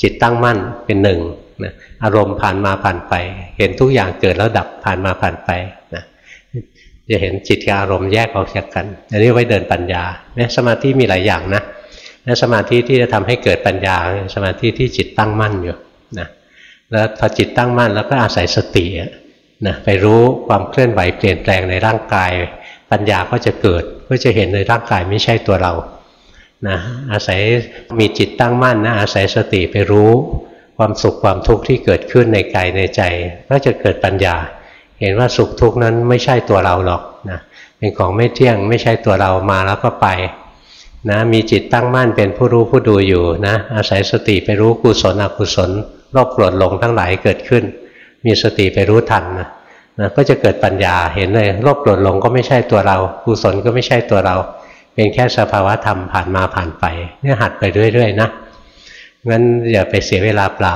จิตตั้งมั่นเป็นหนึ่งนะอารมณ์ผ่านมาผ่านไป เห็นทุกอย่างเกิดแล้วดับผ่านมาผ่านไป จะเห็นจิตกับอารมณ์แยกออกจากกันอันนี้ไว้เดินปัญญาเนี่ยสมาธิมีหลายอย่างนะและสมาธิที่จะทำให้เกิดปัญญา สมาธิที่จิตตั้งมั่นอยู่นะแล้วพอจิตตั้งมั่นแล้วก็อาศัยสตินะไปรู้ความเคลื่อนไหวเปลี่ยนแปลงในร่างกาย ปัญญาก็จะเกิดก็จะเห็นในร่างกายไม่ใช่ตัวเรานะอาศัยมีจิตตั้งมั่นนะอาศัยสติไปรู้ความสุขความทุกข์ที่เกิดขึ้นในกายในใจ ก็จะเกิดปัญญา เห็นว่าสุขทุกข์นั้นไม่ใช่ตัวเราหรอกนะเป็นของไม่เที่ยงไม่ใช่ตัวเรามาแล้วก็ไปนะมีจิตตั้งมั่นเป็นผู้รู้ผู้ดูอยู่นะอาศัยสติไปรู้กุศลอกุศลโลภโกรธหลงทั้งหลายเกิดขึ้น มีสติไปรู้ทันนะนะก็จะเกิดปัญญาเห็นเลยโลภโกรธหลงก็ไม่ใช่ตัวเรากุศลก็ไม่ใช่ตัวเรา เป็นแค่สภาวะธรรมผ่านมาผ่านไปเนี่ยหัดไปเรื่อยๆนะงั้นอย่าไปเสียเวลาเปล่า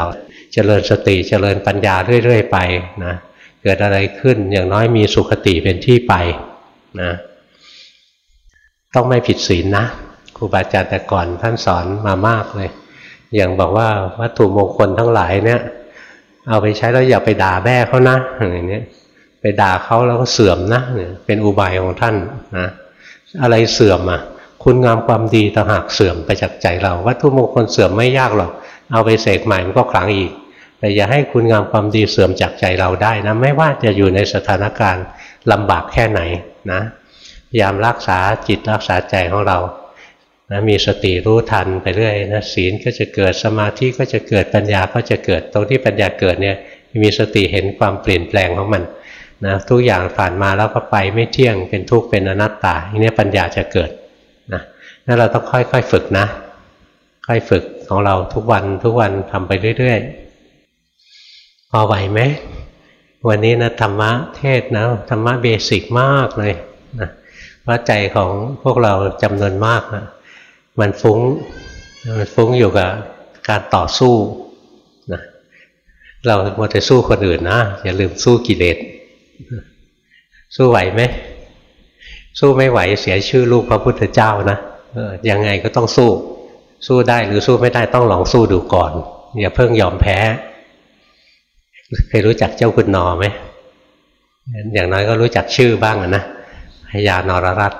เจริญสติเจริญปัญญาเรื่อย ๆ ไปนะ เกิดอะไรขึ้นอย่างน้อยมีสุขติเป็นที่ไปนะต้องไม่ผิดศีลนะครูบาอาจารย์แต่ก่อนท่านสอนมามากเลย อย่างบอกว่าวัตถุมงคลทั้งหลายเนี่ย เอาไปใช้แล้วอย่าไปด่าแม่เขานะอย่างนี้ไปด่าเขาแล้วก็เสื่อมนะเป็นอุบายของท่านนะอะไรเสื่อมอะคุณงามความดีต่างหากเสื่อมไปจากใจเรา วัตถุมงคลเสื่อมไม่ยากหรอก เอาไปเสกใหม่มันก็ครั้งอีก แต่อย่าให้คุณงามความดีเสื่อมจากใจเราได้นะไม่ว่าจะอยู่ในสถานการณ์ลำบากแค่ไหนนะพยายามรักษาจิตรักษาใจของเรานะมีสติรู้ทันไปเรื่อยนะศีลก็จะเกิดสมาธิก็จะเกิดปัญญาก็จะเกิดตรงที่ปัญญาเกิดเนี่ยมีสติเห็นความเปลี่ยนแปลงของมันนะทุกอย่างผ่านมาแล้วก็ไปไม่เที่ยงเป็นทุกข์เป็นอนัตตาทีนี้ปัญญาจะเกิดนะนั่นเราต้องค่อยๆฝึกนะ ค่อยฝึกของเราทุกวันทุกวันทำไปเรื่อย ๆ พอไหวไหม วันนี้นะธรรมะเทศนะธรรมะเบสิกมากเลยนะว่าใจของพวกเราจำนวนมากนะมันฟุ้งมันฟุ้งอยู่กับการต่อสู้นะเราโมจะสู้คนอื่นนะอย่าลืมสู้กิเลสสู้ไหวไหมสู้ไม่ไหวเสียชื่อลูกพระพุทธเจ้านะยังไงก็ต้องสู้ สู้ได้หรือสู้ไม่ได้ต้องลองสู้ดูก่อน อย่าเพิ่งยอมแพ้ เคยรู้จักเจ้าคุณนรฯ ไหมอย่างน้อยก็รู้จักชื่อบ้างนะพระยานรรัตน์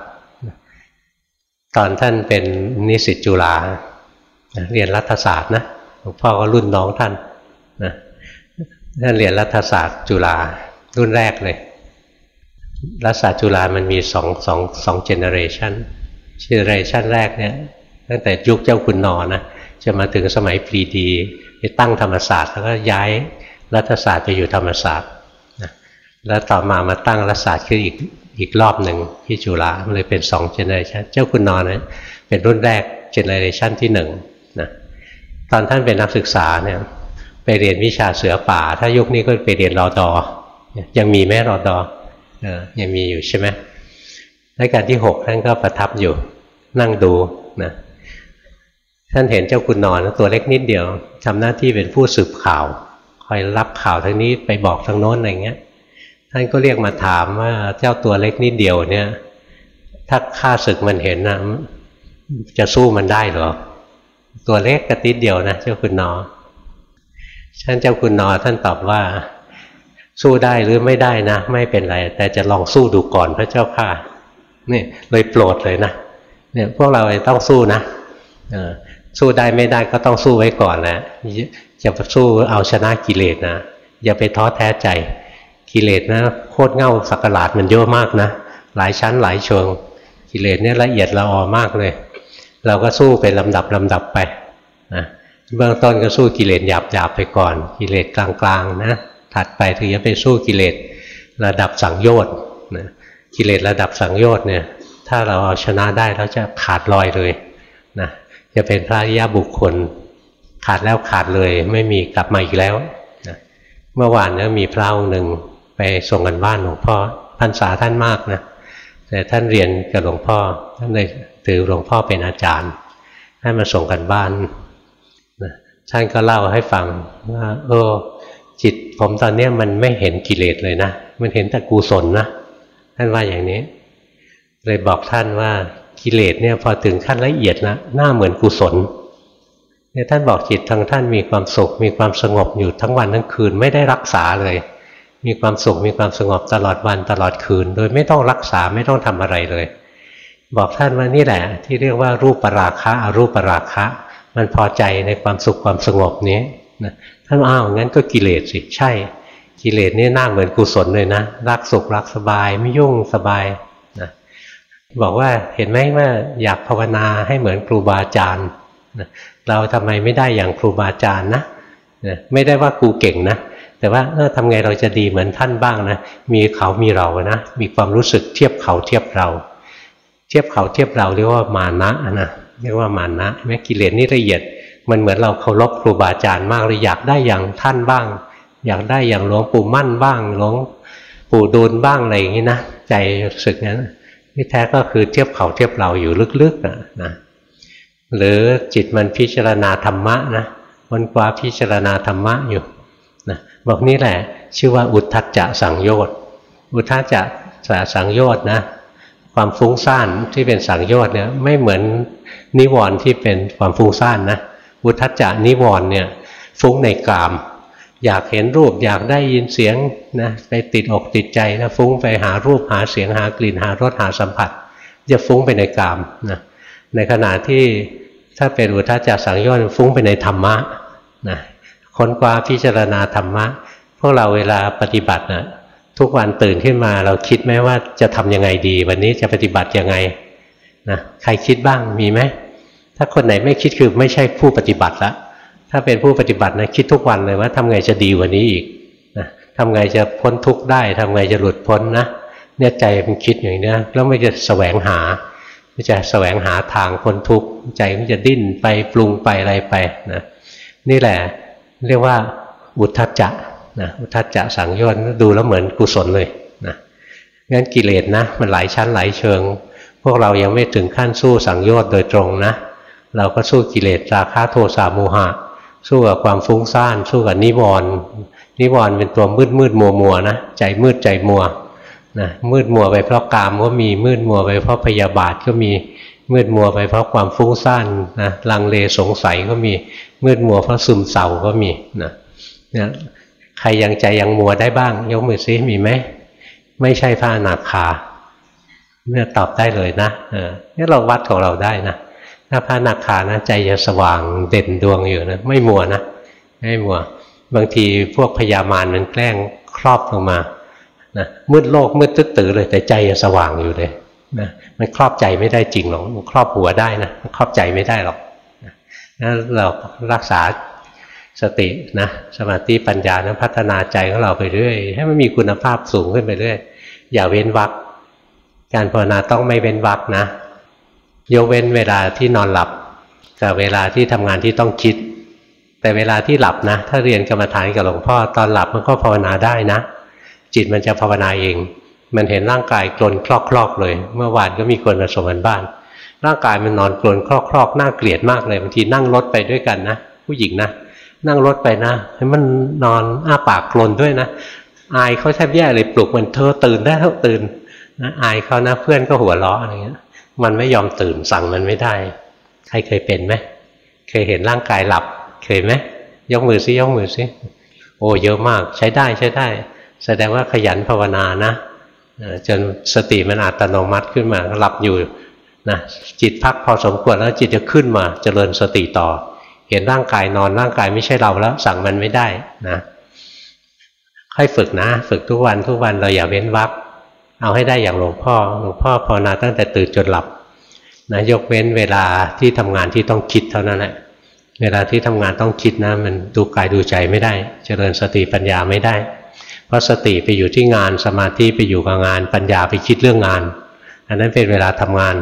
ตอนท่านเป็นนิสิตจุฬาเรียนรัฐศาสตร์นะหลวงพ่อก็รุ่นน้องท่านนะท่านเรียนรัฐศาสตร์จุฬารุ่นแรกเลยรัฐศาสตร์จุฬามันมีสองสองสอง generation generation แรกเนี่ยตั้งแต่ยุคเจ้าคุณนรฯ นะจะมาถึงสมัยปรีดีไปตั้งธรรมศาสตร์แล้วก็ย้าย รัฐศาสตร์ไปอยู่ธรรมศาสตร์นะแล้วต่อมามาตั้งรัฐศาสตร์ขึ้นอีกอีกรอบหนึ่งที่จุฬาเลยเป็นสอง generation เจ้าคุณนรฯ นะเป็นรุ่นแรก generation ที่หนึ่งนะตอนท่านเป็นนักศึกษาเนี่ยไปเรียนวิชาเสือป่า ถ้ายุคนี้ก็ไปเรียนรอดอยังมีแม่รอดออยังมีอยู่ใช่ไหมรัชกาลที่หกท่านก็ประทับอยู่นั่งดูนะท่านเห็นเจ้าคุณนอนตัวเล็กนิดเดียวทำหน้าที่เป็นผู้สืบข่าว คอยรับข่าวทางนี้ไปบอกทางโน้นอะไรเงี้ย ท่านก็เรียกมาถามว่าเจ้าตัวเล็กนิดเดียวเนี่ย ถ้าข้าศึกมันเห็นนะจะสู้มันได้หรอ ตัวเล็กกระติดเดียวนะเจ้าคุณนอท่านเจ้าคุณนอท่านตอบว่า สู้ได้หรือไม่ได้นะ ไม่เป็นไร แต่จะลองสู้ดูก่อนพระเจ้าค่ะนี่เลยโปรดเลยนะเนี่ยพวกเราต้องสู้นะสู้ได้ไม่ได้ก็ต้องสู้ไว้ก่อนนะ จะสู้เอาชนะกิเลสนะอย่าไปท้อแท้ใจ กิเลสนะโคตรเง่าสักหลาดมันเยอะมากนะ หลายชั้นหลายเชิง กิเลสเนี่ยละเอียดละออมากเลย เราก็สู้เป็นลำดับลำดับไปนะเบื้องต้นก็สู้กิเลสหยาบหยาบไปก่อน กิเลสกลางๆนะถัดไปถึงจะไปสู้กิเลสระดับสังโยชน์นะกิเลสระดับสังโยชน์เนี่ยถ้าเราเอาชนะได้เราจะขาดลอยเลยนะจะเป็นพระยาบุคคล ขาดแล้วขาดเลยไม่มีกลับมาอีกแล้วนะเมื่อวานเนี่ยมีพระองค์หนึ่งไปส่งกันบ้านหลวงพ่อพรรษาท่านมากนะแต่ท่านเรียนกับหลวงพ่อท่านเลยถือหลวงพ่อเป็นอาจารย์ให้มาส่งกันบ้านนะท่านก็เล่าให้ฟังว่าเออจิตผมตอนนี้มันไม่เห็นกิเลสเลยนะ มันเห็นแต่กุศลนะท่านว่าอย่างนี้ เลยบอกท่านว่ากิเลสเนี่ยพอถึงขั้นละเอียดนะหน้าเหมือนกุศล เนี่ยท่านบอกจิตทางท่านมีความสุข มีความสงบอยู่ทั้งวันทั้งคืนไม่ได้รักษาเลย มีความสุขมีความสงบตลอดวันตลอดคืน โดยไม่ต้องรักษาไม่ต้องทำอะไรเลย บอกท่านว่านี่แหละ ที่เรียกว่ารูปปราคะอรูปปราคะ มันพอใจในความสุขความสงบนี้นะท่านอ้าวงั้นก็กิเลสสิใช่ กิเลสนี่น่าเหมือนกุศลเลยนะรักสุขรักสบายไม่ยุ่งสบายนะบอกว่าเห็นไหมว่าอยากภาวนาให้เหมือนครูบาอาจารย์ เราทำไมไม่ได้อย่างครูบาอาจารย์นะไม่ได้ว่ากูเก่งนะ แต่ว่าเออทำไงเราจะดีเหมือนท่านบ้างนะ มีเขามีเรานะ มีความรู้สึกเทียบเขาเทียบเรา เทียบเขาเทียบเราเรียกว่ามานะนะเรียกว่ามานะแม้กิเลสนี่ละเอียด มันเหมือนเราเคารพครูบาอาจารย์มากเลยอยากได้อย่างท่านบ้าง อยากได้อย่างหลวงปู่มั่นบ้างหลวงปู่ดูลบ้างอะไรอย่างนี้นะใจรู้สึกนั้นที่แท้ก็คือเทียบเขาเทียบเราอยู่ลึกๆนะนะ หรือจิตมันพิจารณาธรรมะนะมันกว่าพิจารณาธรรมะอยู่นะบอกนี่แหละ ชื่อว่าอุทธัจจะสังโยชน์อุทธัจจะสังโยชน์นะความฟุ้งซ่านที่เป็นสังโยชน์เนี่ยไม่เหมือนนิวรณ์ที่เป็นความฟุ้งซ่านนะอุทธัจจะนิวรณ์เนี่ยฟุ้งในกาม อยากเห็นรูปอยากได้ยินเสียงนะไปติดอกติดใจนะฟุ้งไปหารูปหาเสียงหากลิ่นหารสหาสัมผัส จะฟุ้งไปในกามนะในขณะที่ ถ้าเป็นอุทธัจจสังโยชน์ฟุ้งไปในธรรมะนะค้นคว้าพิจารณาธรรมะ พวกเราเวลาปฏิบัตินะทุกวันตื่นขึ้นมาเราคิดไหมว่าจะทํำยังไงดี วันนี้จะปฏิบัติยังไงนะใครคิดบ้างมีไหมถ้าคนไหนไม่คิดคือไม่ใช่ผู้ปฏิบัติละถ้าเป็นผู้ปฏิบัตินะคิดทุกวันเลยว่าทำไงจะดีกว่านี้อีกนะทำไงจะพ้นทุกข์ได้ทำไงจะหลุดพ้นนะเนี่ยใจมันคิดอย่างนี้แล้วไม่จะแสวงหา ไม่จะแสวงหาทางพ้นทุกข์ใจมันจะดิ้นไปปรุงไปอะไรไปนะนี่แหละเรียกว่าอุทธัจจะนะอุทธัจจะสังโยชน์ดูแล้วเหมือนกุศลเลยนะงั้นกิเลสนะมันหลายชั้นหลายเชิง พวกเรายังไม่ถึงขั้นสู้สังโยชน์โดยตรงนะ เราก็สู้กิเลสราคะโทสะโมหะ สู้กับความฟุ้งซ่าน สู้กับนิวรณ์นิวรณ์เป็นตัวมืดมืดมัวมัวนะใจมืดใจมัว นะมืดมัวไปเพราะกามก็มีมืดมัวไปเพราะพยาบาทก็มีมืดมัวไปเพราะความฟุ้งซ่านนะลังเลสงสัยก็มีมืดมัวเพราะซึมเศร้าก็มีนะเนี่ยใครยังใจยังมัวได้บ้าง ยกมือซิมีไหมไม่ใช่พระอนาคาเนี่ยตอบได้เลยนะเนี่ยเราวัดของเราได้นะถ้าพระอนาคานะใจจะสว่างเด่นดวงอยู่นะไม่มัวนะไม่มัว บางทีพวกพยามารมันแกล้งครอบลงมา นะมืดโลกมืดตึ๊ดตือเลย แต่ใจยังสว่างอยู่เลยนะมันครอบใจไม่ได้จริงหรอกมันครอบหัวได้นะครอบใจไม่ได้หรอกนะเรารักษาสตินะสมาธิปัญญานะพัฒนาใจของเราไปเรื่อย ให้มันมีคุณภาพสูงขึ้นไปเรื่อย อย่าเว้นวักการภาวนาต้องไม่เว้นวักนะยกเว้นเวลาที่นอนหลับกับเวลาที่ทำงานที่ต้องคิด แต่เวลาที่หลับนะ ถ้าเรียนกรรมฐานกับหลวงพ่อตอนหลับมันก็ภาวนาได้นะ จิตมันจะภาวนาเอง มันเห็นร่างกายกลนคลอกๆเลย เมื่อวานก็มีคนมาส่งกันบ้าน ร่างกายมันนอนกลนคลอกๆน่าเกลียดมากเลยบางทีนั่งรถไปด้วยกันนะ ผู้หญิงนะนั่งรถไปนะให้มันนอนอ้าปากกลนด้วยนะ อายเขาแทบแย่เลยปลุกมันเธอตื่นได้เท่าตื่นนะอายเขานะเพื่อนก็หัวเราะอะไรเงี้ย มันไม่ยอมตื่นสั่งมันไม่ได้ ใครเคยเป็นไหมเคยเห็นร่างกายหลับ เคยไหมยกมือซิยกมือซิโอ้เยอะมากใช้ได้ใช้ได้ แสดงว่าขยันภาวนานะจนสติมันอัตโนมัติขึ้นมาหลับอยู่นะจิตพักพอสมควรแล้วจิตจะขึ้นมาเจริญสติต่อ เห็นร่างกายนอนร่างกายไม่ใช่เราแล้ว สั่งมันไม่ได้นะค่อยฝึกนะ ฝึกทุกวันทุกวันเราอย่าเว้นวักเอาให้ได้อย่างหลวงพ่อหลวงพ่อภาวนาตั้งแต่ตื่นจนหลับนะยกเว้นเวลาที่ทำงานที่ต้องคิดเท่านั้นแหละเวลาที่ทำงานต้องคิดนะ มันดูกายดูใจไม่ได้ เจริญสติปัญญาไม่ได้ เพราะสติไปอยู่ที่งานสมาธิไปอยู่กับงาน ปัญญาไปคิดเรื่องงาน อันนั้นเป็นเวลาทำงาน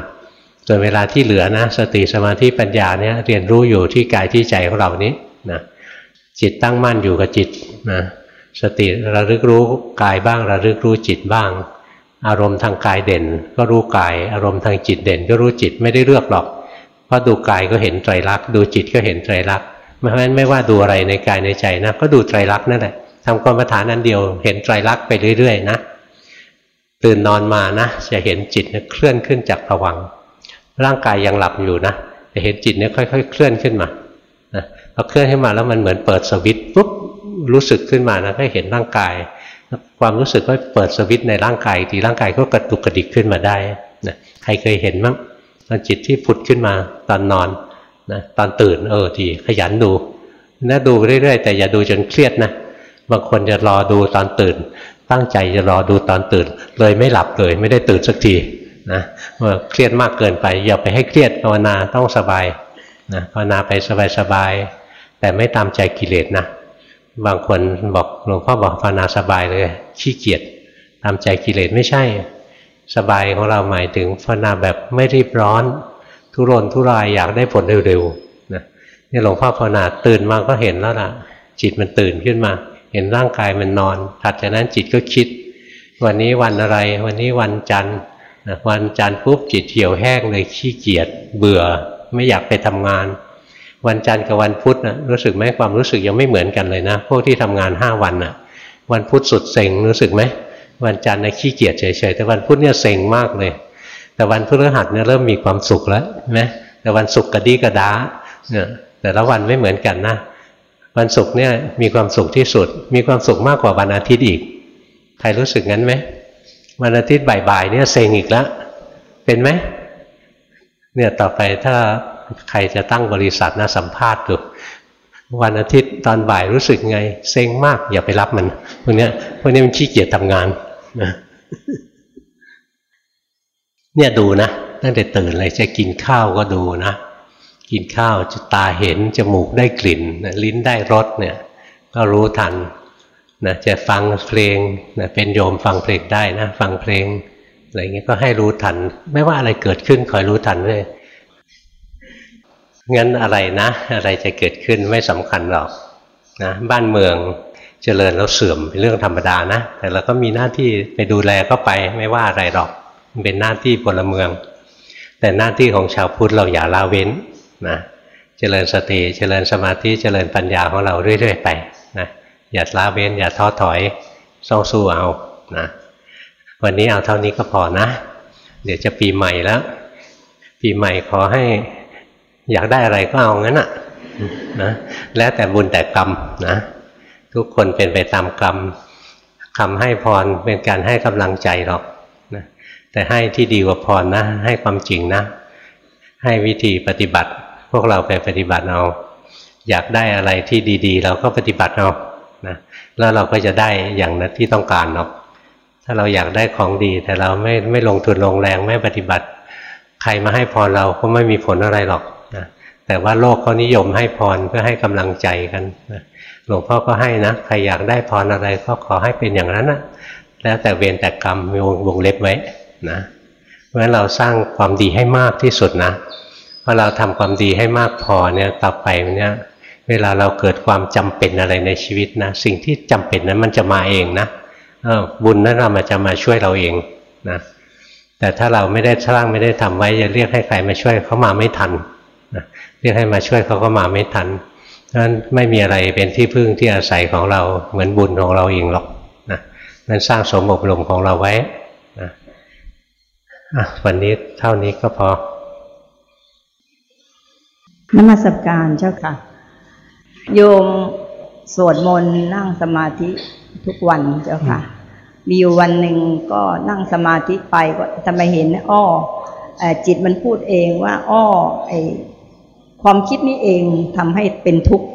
ส่วนเวลาที่เหลือนะสติสมาธิปัญญาเนี่ยเรียนรู้อยู่ที่กายที่ใจของเรานี้นะจิตตั้งมั่นอยู่กับจิตนะสติระลึกรู้กายบ้างระลึกรู้จิตบ้าง อารมณ์ทางกายเด่น ก็รู้กาย อารมณ์ทางจิตเด่น ก็รู้จิตไม่ได้เลือกหรอกเพราะดูกายก็เห็นไตรลักษณ์ดูจิตก็เห็นไตรลักษณ์เพราะฉะนั้นไม่ว่าดูอะไรในกายในใจนะก็ดูไตรลักษณ์นั่นแหละ ทำกรรมฐานนั้นเดียว เห็นไตรลักษณ์ไปเรื่อย ๆ นะ ตื่นนอนมานะ จะเห็นจิตเนี่ยเคลื่อนขึ้นจากผวัง ร่างกายยังหลับอยู่นะจะเห็นจิตเนี่ยค่อย ๆ เคลื่อนขึ้นมานะพอเคลื่อนขึ้นมาแล้วมันเหมือนเปิดสวิตช์ปุ๊บรู้สึกขึ้นมานะก็เห็นร่างกาย ความรู้สึกก็เปิดสวิตในร่างกายทีร่างกายก็กระตุกกระดิกขึ้นมาได้นะใครเคยเห็นมั้งตอนจิตที่ผุดขึ้นมาตอนนอนนะตอนตื่นเออทีขยันดูนะดูเรื่อยๆ แต่อย่าดูจนเครียดนะ บางคนจะรอดูตอนตื่น ตั้งใจจะรอดูตอนตื่น เลยไม่หลับเลย ไม่ได้ตื่นสักทีนะว่าเครียดมากเกินไป อย่าไปให้เครียดภาวนาต้องสบายนะภาวนาไปสบายๆแต่ไม่ตามใจกิเลสนะบางคนบอกหลวงพ่อบอกภาวนาสบายเลยขี้เกียจตามใจกิเลสไม่ใช่ สบายของเราหมายถึงภาวนาแบบไม่รีบร้อน ทุรนทุรายอยากได้ผลเร็วๆนะนี่หลวงพ่อภาวนาตื่นมาก็เห็นแล้วล่ะ จิตมันตื่นขึ้นมา เห็นร่างกายมันนอน ถัดจากนั้นจิตก็คิด วันนี้วันอะไร วันนี้วันจันทร์วันจันทร์ปุ๊บจิตเหี่ยวแห้งเลยขี้เกียจเบื่อ ไม่อยากไปทำงาน วันจันทร์กับวันพุธนะรู้สึกไหมความรู้สึกยังไม่เหมือนกันเลยนะ พวกที่ทำงานห้าวันนะ่ะ วันพุธสุดเซ็งรู้สึกไหมวันจันทร์นะขี้เกียจเฉยๆแต่วันพุธเนี่ยเซ็งมากเลย แต่วันพฤหัสเนี่ยเริ่มมีความสุขแล้วไหมแต่วันศุกร์กระดีกระดาเนี่ยแต่ละวันไม่เหมือนกันนะ วันศุกร์เนี่ยมีความสุขที่สุด มีความสุขมากกว่าวันอาทิตย์อีก ใครรู้สึกงั้นไหมวันอาทิตย์บ่ายๆเนี่ยเซ็งอีกแล้วเป็นไหมเนี่ยต่อไปถ้าใครจะตั้งบริษัทนะสัมภาษณ์ดูวันอาทิตย์ตอนบ่ายรู้สึกไง เซ็งมากอย่าไปรับมันพวกนี้พวกนี้มันขี้เกียจทำงานนะเนี่ยดูนะตั้งแต่ตื่นเลยจะกินข้าวก็ดูนะ กินข้าวจะตาเห็น จมูกได้กลิ่นลิ้นได้รสเนี่ยก็รู้ทันนะจะฟังเพลงนะเป็นโยมฟังเพลงได้นะ ฟังเพลงอะไรเงี้ยก็ให้รู้ทัน ไม่ว่าอะไรเกิดขึ้นคอยรู้ทันเลยงั้นอะไรนะ อะไรจะเกิดขึ้นไม่สำคัญหรอกนะบ้านเมืองเจริญแล้วเสื่อมเป็นเรื่องธรรมดานะ แต่เราก็มีหน้าที่ไปดูแลก็ไปไม่ว่าอะไรหรอกเป็นหน้าที่พลเมือง แต่หน้าที่ของชาวพุทธเราอย่าละเว้น นะเจริญสติเจริญสมาธิเจริญปัญญาของเราเรื่อย ๆ ไปนะอย่าละเว้นอย่าท้อถอยต้องสู้เอานะวันนี้เอาเท่านี้ก็พอนะ เดี๋ยวจะปีใหม่แล้ว ปีใหม่ขอให้อยากได้อะไรก็เอางั้นอะนะแล้วแต่บุญแต่กรรมนะทุกคนเป็นไปตามกรรมคำให้พรเป็นการให้กำลังใจหรอกนะแต่ให้ที่ดีกว่าพรนะ ให้ความจริงนะ ให้วิธีปฏิบัติ พวกเราไปปฏิบัติเอาอยากได้อะไรที่ดีๆ เราก็ปฏิบัติเอานะแล้วเราก็จะได้อย่างนั้นที่ต้องการเนาะถ้าเราอยากได้ของดี แต่เราไม่ไม่ลงทุนลงแรงไม่ปฏิบัติ ใครมาให้พรเราก็ไม่มีผลอะไรหรอกนะแต่ว่าโลกเขานิยมให้พรเพื่อให้กำลังใจกันหลวงพ่อก็ให้นะใครอยากได้พรอะไรก็ขอให้เป็นอย่างนั้นนะแล้วแต่เวรแต่กรรมมีวงวงเล็บไว้นะเพราะฉะนั้นเราสร้างความดีให้มากที่สุดนะ พอเราทำความดีให้มากพอเนี่ยต่อไปเนี่ยเวลาเราเกิดความจำเป็นอะไรในชีวิตนะสิ่งที่จำเป็นนั้นมันจะมาเองนะบุญนั้นเรามาจะมาช่วยเราเองนะแต่ถ้าเราไม่ได้สร้างไม่ได้ทำไว้จะเรียกให้ใครมาช่วยเขามาไม่ทันนะเรียกให้มาช่วยเขาก็มาไม่ทันเพราะฉะนั้นไม่มีอะไรเป็นที่พึ่งที่อาศัยของเราเหมือนบุญของเราเองหรอกนะนั้นสร้างสมบรมของเราไว้นะวันนี้เท่านี้ก็พอ นมัสการเจ้าค่ะ โยมสวดมนต์นั่งสมาธิทุกวันเจ้าค่ะ มีอยู่วันหนึ่งก็นั่งสมาธิไปก็จะมาเห็นอ้อจิตมันพูดเองว่า อ้อไอความคิดนี้เองทำให้เป็นทุกข์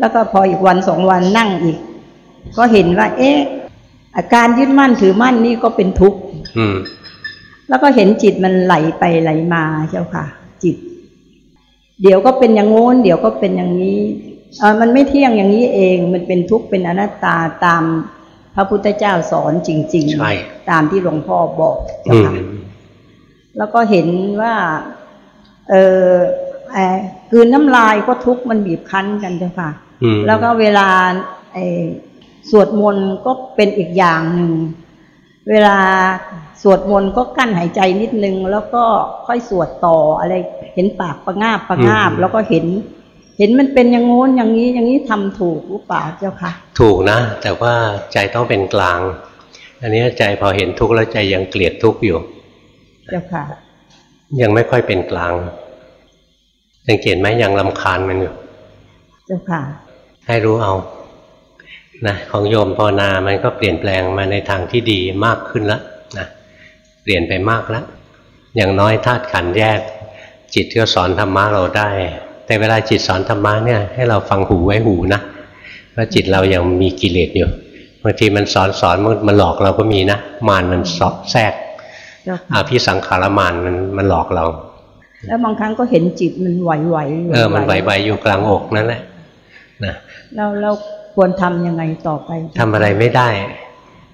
แล้วก็พออีกวันสองวันนั่งอีก ก็เห็นว่า เอ๊ะอาการยึดมั่นถือมั่นนี่ก็เป็นทุกข์แล้วก็เห็นจิตมันไหลไปไหลมาเจ้าค่ะ จิต เดี๋ยวก็เป็นอย่างโน้น เดี๋ยวก็เป็นอย่างนี้เออมันไม่เที่ยงอย่างนี้เอง มันเป็นทุกข์เป็นอนัตตาตามพระพุทธเจ้าสอนจริงๆ ตามที่หลวงพ่อบอกเจ้าค่ะแล้วก็เห็นว่า เออกืนน้ำลายก็ทุกข์มันบีบคั้นกันเจ้าค่ะ แล้วก็เวลาไอสวดมนต์ก็เป็นอีกอย่างหนึ่ง เวลา สวดมนต์ก็กั้นหายใจนิดนึง แล้วก็ค่อยสวดต่ออะไร เห็นปากประงาบประงาบ แล้วก็เห็น เห็นมันเป็นอย่างงู้นอย่างนี้อย่างนี้ทำถูกหรือเปล่าเจ้าค่ะ ถูกนะ แต่ว่าใจต้องเป็นกลาง อันนี้ใจพอเห็นทุกข์แล้วใจยังเกลียดทุกข์อยู่ เจ้าค่ะ ยังไม่ค่อยเป็นกลางสังเกตไหมยังลำคาญมันอยู่ เจ้าค่ะ ให้รู้เอานะของโยมภาวนา มันก็เปลี่ยนแปลงมาในทางที่ดีมากขึ้นแล้วนะ เปลี่ยนไปมากแล้ว อย่างน้อยธาตุขันแยก จิตก็สอนธรรมะเราได้ แต่เวลาจิตสอนธรรมะเนี่ยให้เราฟังหูไว้หูนะเพราะจิตเรายังมีกิเลสอยู่บางทีมันสอนสอนมันมันหลอกเราก็มีนะมารมันซอกแทรกอาพิสังขารมารมันมันหลอกเรา แล้วบางครั้งก็เห็นจิตมันไหวๆเออมันไหวๆอยู่กลางอกนั่นแหละนะเราเราควรทํำยังไงต่อไปทำอะไรไม่ได้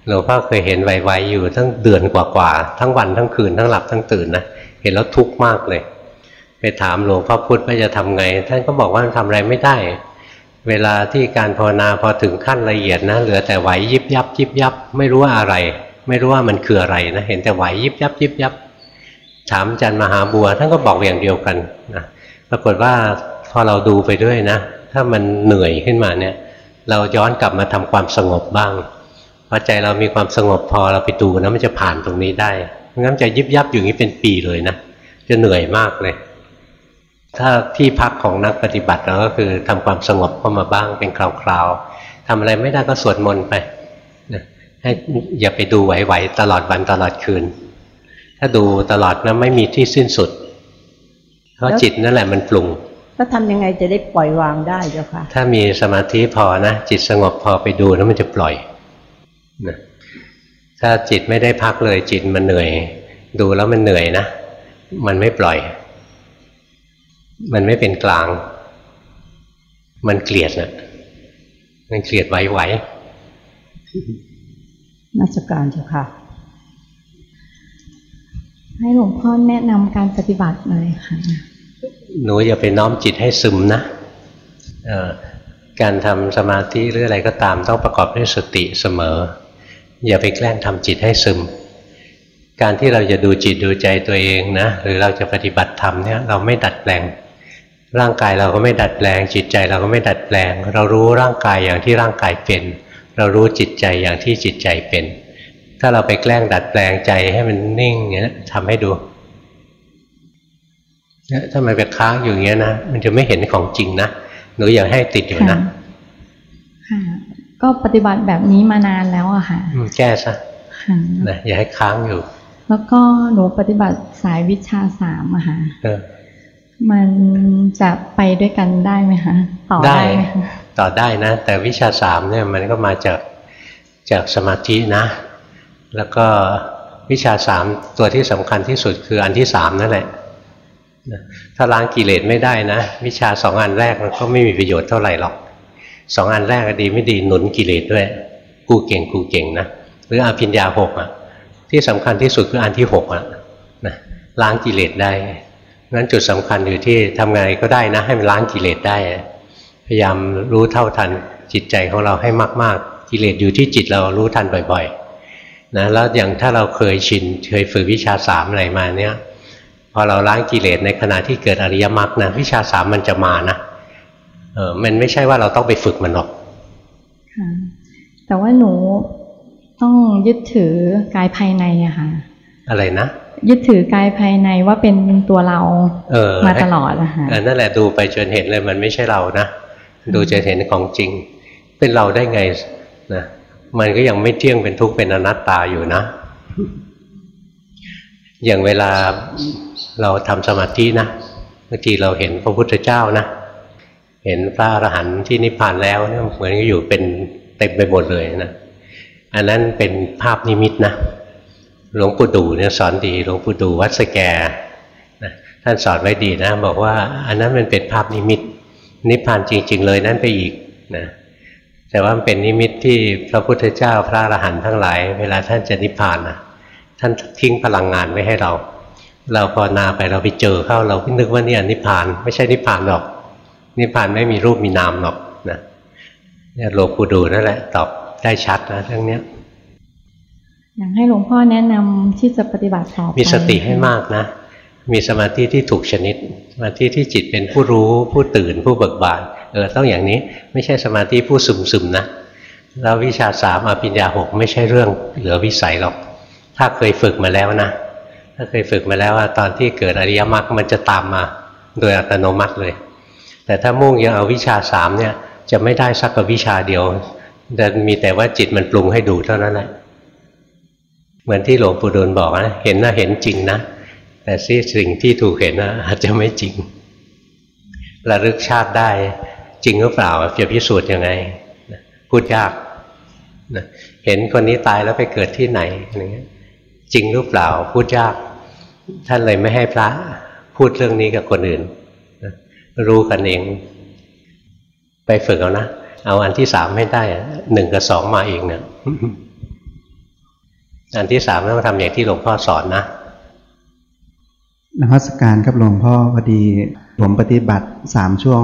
หลวงพ่อเคยเห็นไวๆอยู่ทั้งเดือนกว่าๆทั้งวันทั้งคืนทั้งหลับทั้งตื่นนะเห็นแล้วทุกข์มากเลย ไปถามหลวงพ่อพุธว่าจะทำไง ท่านก็บอกว่าทำอะไรไม่ได้ เวลาที่การภาวนาพอถึงขั้นละเอียดนะเหลือแต่ไหวยิบยับยิบยับ ไม่รู้ว่าอะไร ไม่รู้ว่ามันคืออะไรนะเห็นแต่ไหวยิบยับยิบยับ ถามอาจารย์มหาบัว ท่านก็บอกอย่างเดียวกันนะปรากฏว่าพอเราดูไปด้วยนะ ถ้ามันเหนื่อยขึ้นมาเนี่ย เราย้อนกลับมาทำความสงบบ้าง พอใจเรามีความสงบพอเราไปดูนะมันจะผ่านตรงนี้ได้งั้นจะยิบยับอยู่นี้เป็นปีเลยนะจะเหนื่อยมากเลย ถ้าที่พักของนักปฏิบัติเราก็คือทำความสงบเข้ามาบ้างเป็นคราวๆทำอะไรไม่ได้ก็สวดมนต์ไปให้อย่าไปดูไหวๆตลอดวันตลอดคืน ถ้าดูตลอดนะไม่มีที่สิ้นสุด เพราะจิตนั่นแหละมันปรุงแล้วทำยังไงจะได้ปล่อยวางได้เจ้าค่ะ ถ้ามีสมาธิพอนะจิตสงบพอไปดูแล้วมันจะปล่อย นะถ้าจิตไม่ได้พักเลยจิตมันเหนื่อย ดูแล้วมันเหนื่อยนะ มันไม่ปล่อย มันไม่เป็นกลาง มันเกลียดนะมันเกลียดไหวๆนักการเจ้าค่ะ ให้หลวงพ่อแนะนำการปฏิบัติหน่อยค่ะหนูอย่าไปน้อมจิตให้ซึมนะการทำสมาธิหรืออะไรก็ตามต้องประกอบด้วยสติเสมอ อย่าไปแกล้งทำจิตให้ซึม การที่เราจะดูจิตดูใจตัวเองนะ หรือเราจะปฏิบัติธรรมเนี่ยเราไม่ดัดแปลง ร่างกายเราก็ไม่ดัดแปลง จิตใจเราก็ไม่ดัดแปลง เรารู้ร่างกายอย่างที่ร่างกายเป็น เรารู้จิตใจอย่างที่จิตใจเป็น ถ้าเราไปแกล้งดัดแปลงใจให้มันนิ่งอย่างนี้ทำให้ดูถ้ามันไปค้างอยู่อย่างเงี้ยนะมันจะไม่เห็นของจริงนะหนูอยากให้ติดอยู่นะ ก็ปฏิบัติแบบนี้มานานแล้วอะค่ะแก้ซะนะอย่าให้ค้างอยู่ แล้วก็หนูปฏิบัติสายวิชาสามอะค่ะมันจะไปด้วยกันได้ไหมคะต่อได้ไหมต่อได้นะ แต่วิชาสามเนี่ยมันก็มาจากจากสมาธินะ แล้วก็วิชาสามตัวที่สำคัญที่สุดคืออันที่สามนั่นแหละถ้าล้างกิเลสไม่ได้นะ วิชาสองอันแรกมันก็ไม่มีประโยชน์เท่าไหร่หรอก สองอันแรกดีไม่ดีหนุนกิเลสด้วย กูเก่งกูเก่งนะหรืออภิญญาหกอะ ที่สำคัญที่สุดคืออันที่หกอะนะล้างกิเลสได้นั้นจุดสำคัญอยู่ที่ทำไงก็ได้นะ ให้มันล้างกิเลสได้ พยายามรู้เท่าทันจิตใจของเราให้มาก ๆ กิเลสอยู่ที่จิตเรารู้ทันบ่อยๆนะแล้วอย่างถ้าเราเคยชินเคยฝึกวิชาสามอะไรมาเนี้ยพอเราล้างกิเลสในขณะที่เกิดอริยมรรคนะวิชาสามมันจะมานะ เออมันไม่ใช่ว่าเราต้องไปฝึกมันหรอกแต่ว่าหนูต้องยึดถือกายภายในอะค่ะ อะไรนะยึดถือกายภายในว่าเป็นตัวเราเออมาตลอดอะค่ะนั่นแหละดูไปจนเห็นเลยมันไม่ใช่เรานะดูจะเห็นของจริง เป็นเราได้ไงนะมันก็ยังไม่เที่ยงเป็นทุกข์เป็นอนัตตาอยู่นะ อย่างเวลาเราทำสมาธินะบางทีเราเห็นพระพุทธเจ้านะ เห็นพระอรหันต์ที่นิพพานแล้วเนี่ยเหมือนกับอยู่เป็นเต็มไปหมดเลยนะอันนั้นเป็นภาพนิมิตนะหลวงปู่ดู่เนี่ยสอนดีหลวงปู่ดู่วัดสะแกนะท่านสอนไว้ดีนะ บอกว่า อันนั้นมันเป็นภาพนิมิต นิพพานจริง ๆ เลยนั่นไปอีกนะแต่ว่ามันเป็นนิมิตที่พระพุทธเจ้าพระอรหันต์ทั้งหลาย เวลาท่านจะนิพพานนะท่านทิ้งพลังงานไว้ให้เรา เราพอนาไปเราไปเจอเข้าเรานึกว่านี่นิพพาน ไม่ใช่นิพพานหรอก นิพพานไม่มีรูปมีนามหรอกนะเนี่ยหลวงปู่ดูนั่นแหละตอบได้ชัดนะเรื่องนี้อยากให้หลวงพ่อแนะนำที่จะปฏิบัติต่อไปมีสติให้มากนะ มีสมาธิที่ถูกชนิด สมาธิที่จิตเป็นผู้รู้ผู้ตื่นผู้เบิกบานเออต้องอย่างนี้ไม่ใช่สมาธิผู้ซึมซึมนะแล้ววิชาสามอภิญญาหกไม่ใช่เรื่องเหลือวิสัยหรอก ถ้าเคยฝึกมาแล้วนะถ้าเคยฝึกมาแล้วว่าตอนที่เกิดอริยมรรคมันจะตามมา โดยอัตโนมัติเลย แต่ถ้ามุ่งยังเอาวิชาสามเนี่ย จะไม่ได้สักกับวิชาเดียวแต่มีแต่ว่าจิตมันปรุงให้ดูเท่านั้นแหละเหมือนที่หลวงปู่ดูลบอกนะเห็นนะเห็นจริงนะแต่สิ่งที่ถูกเห็นนะอาจจะไม่จริง ระลึกชาติได้จริงหรือเปล่าจะพิสูจน์ยังไงพูดยากเห็นคนนี้ตายแล้วไปเกิดที่ไหนอะไรเงี้ยจริงหรือเปล่าพูดยาก ท่านเลยไม่ให้พระพูดเรื่องนี้กับคนอื่น รู้กันเอง ไปฝึกเอานะ เอาอันที่สามให้ได้หนึ่งกับสองมาเองเนี่ยอันที่สามต้องทำอย่างที่หลวงพ่อสอนนะนมัสการครับหลวงพ่อพอดี ผมปฏิบัติสามช่วง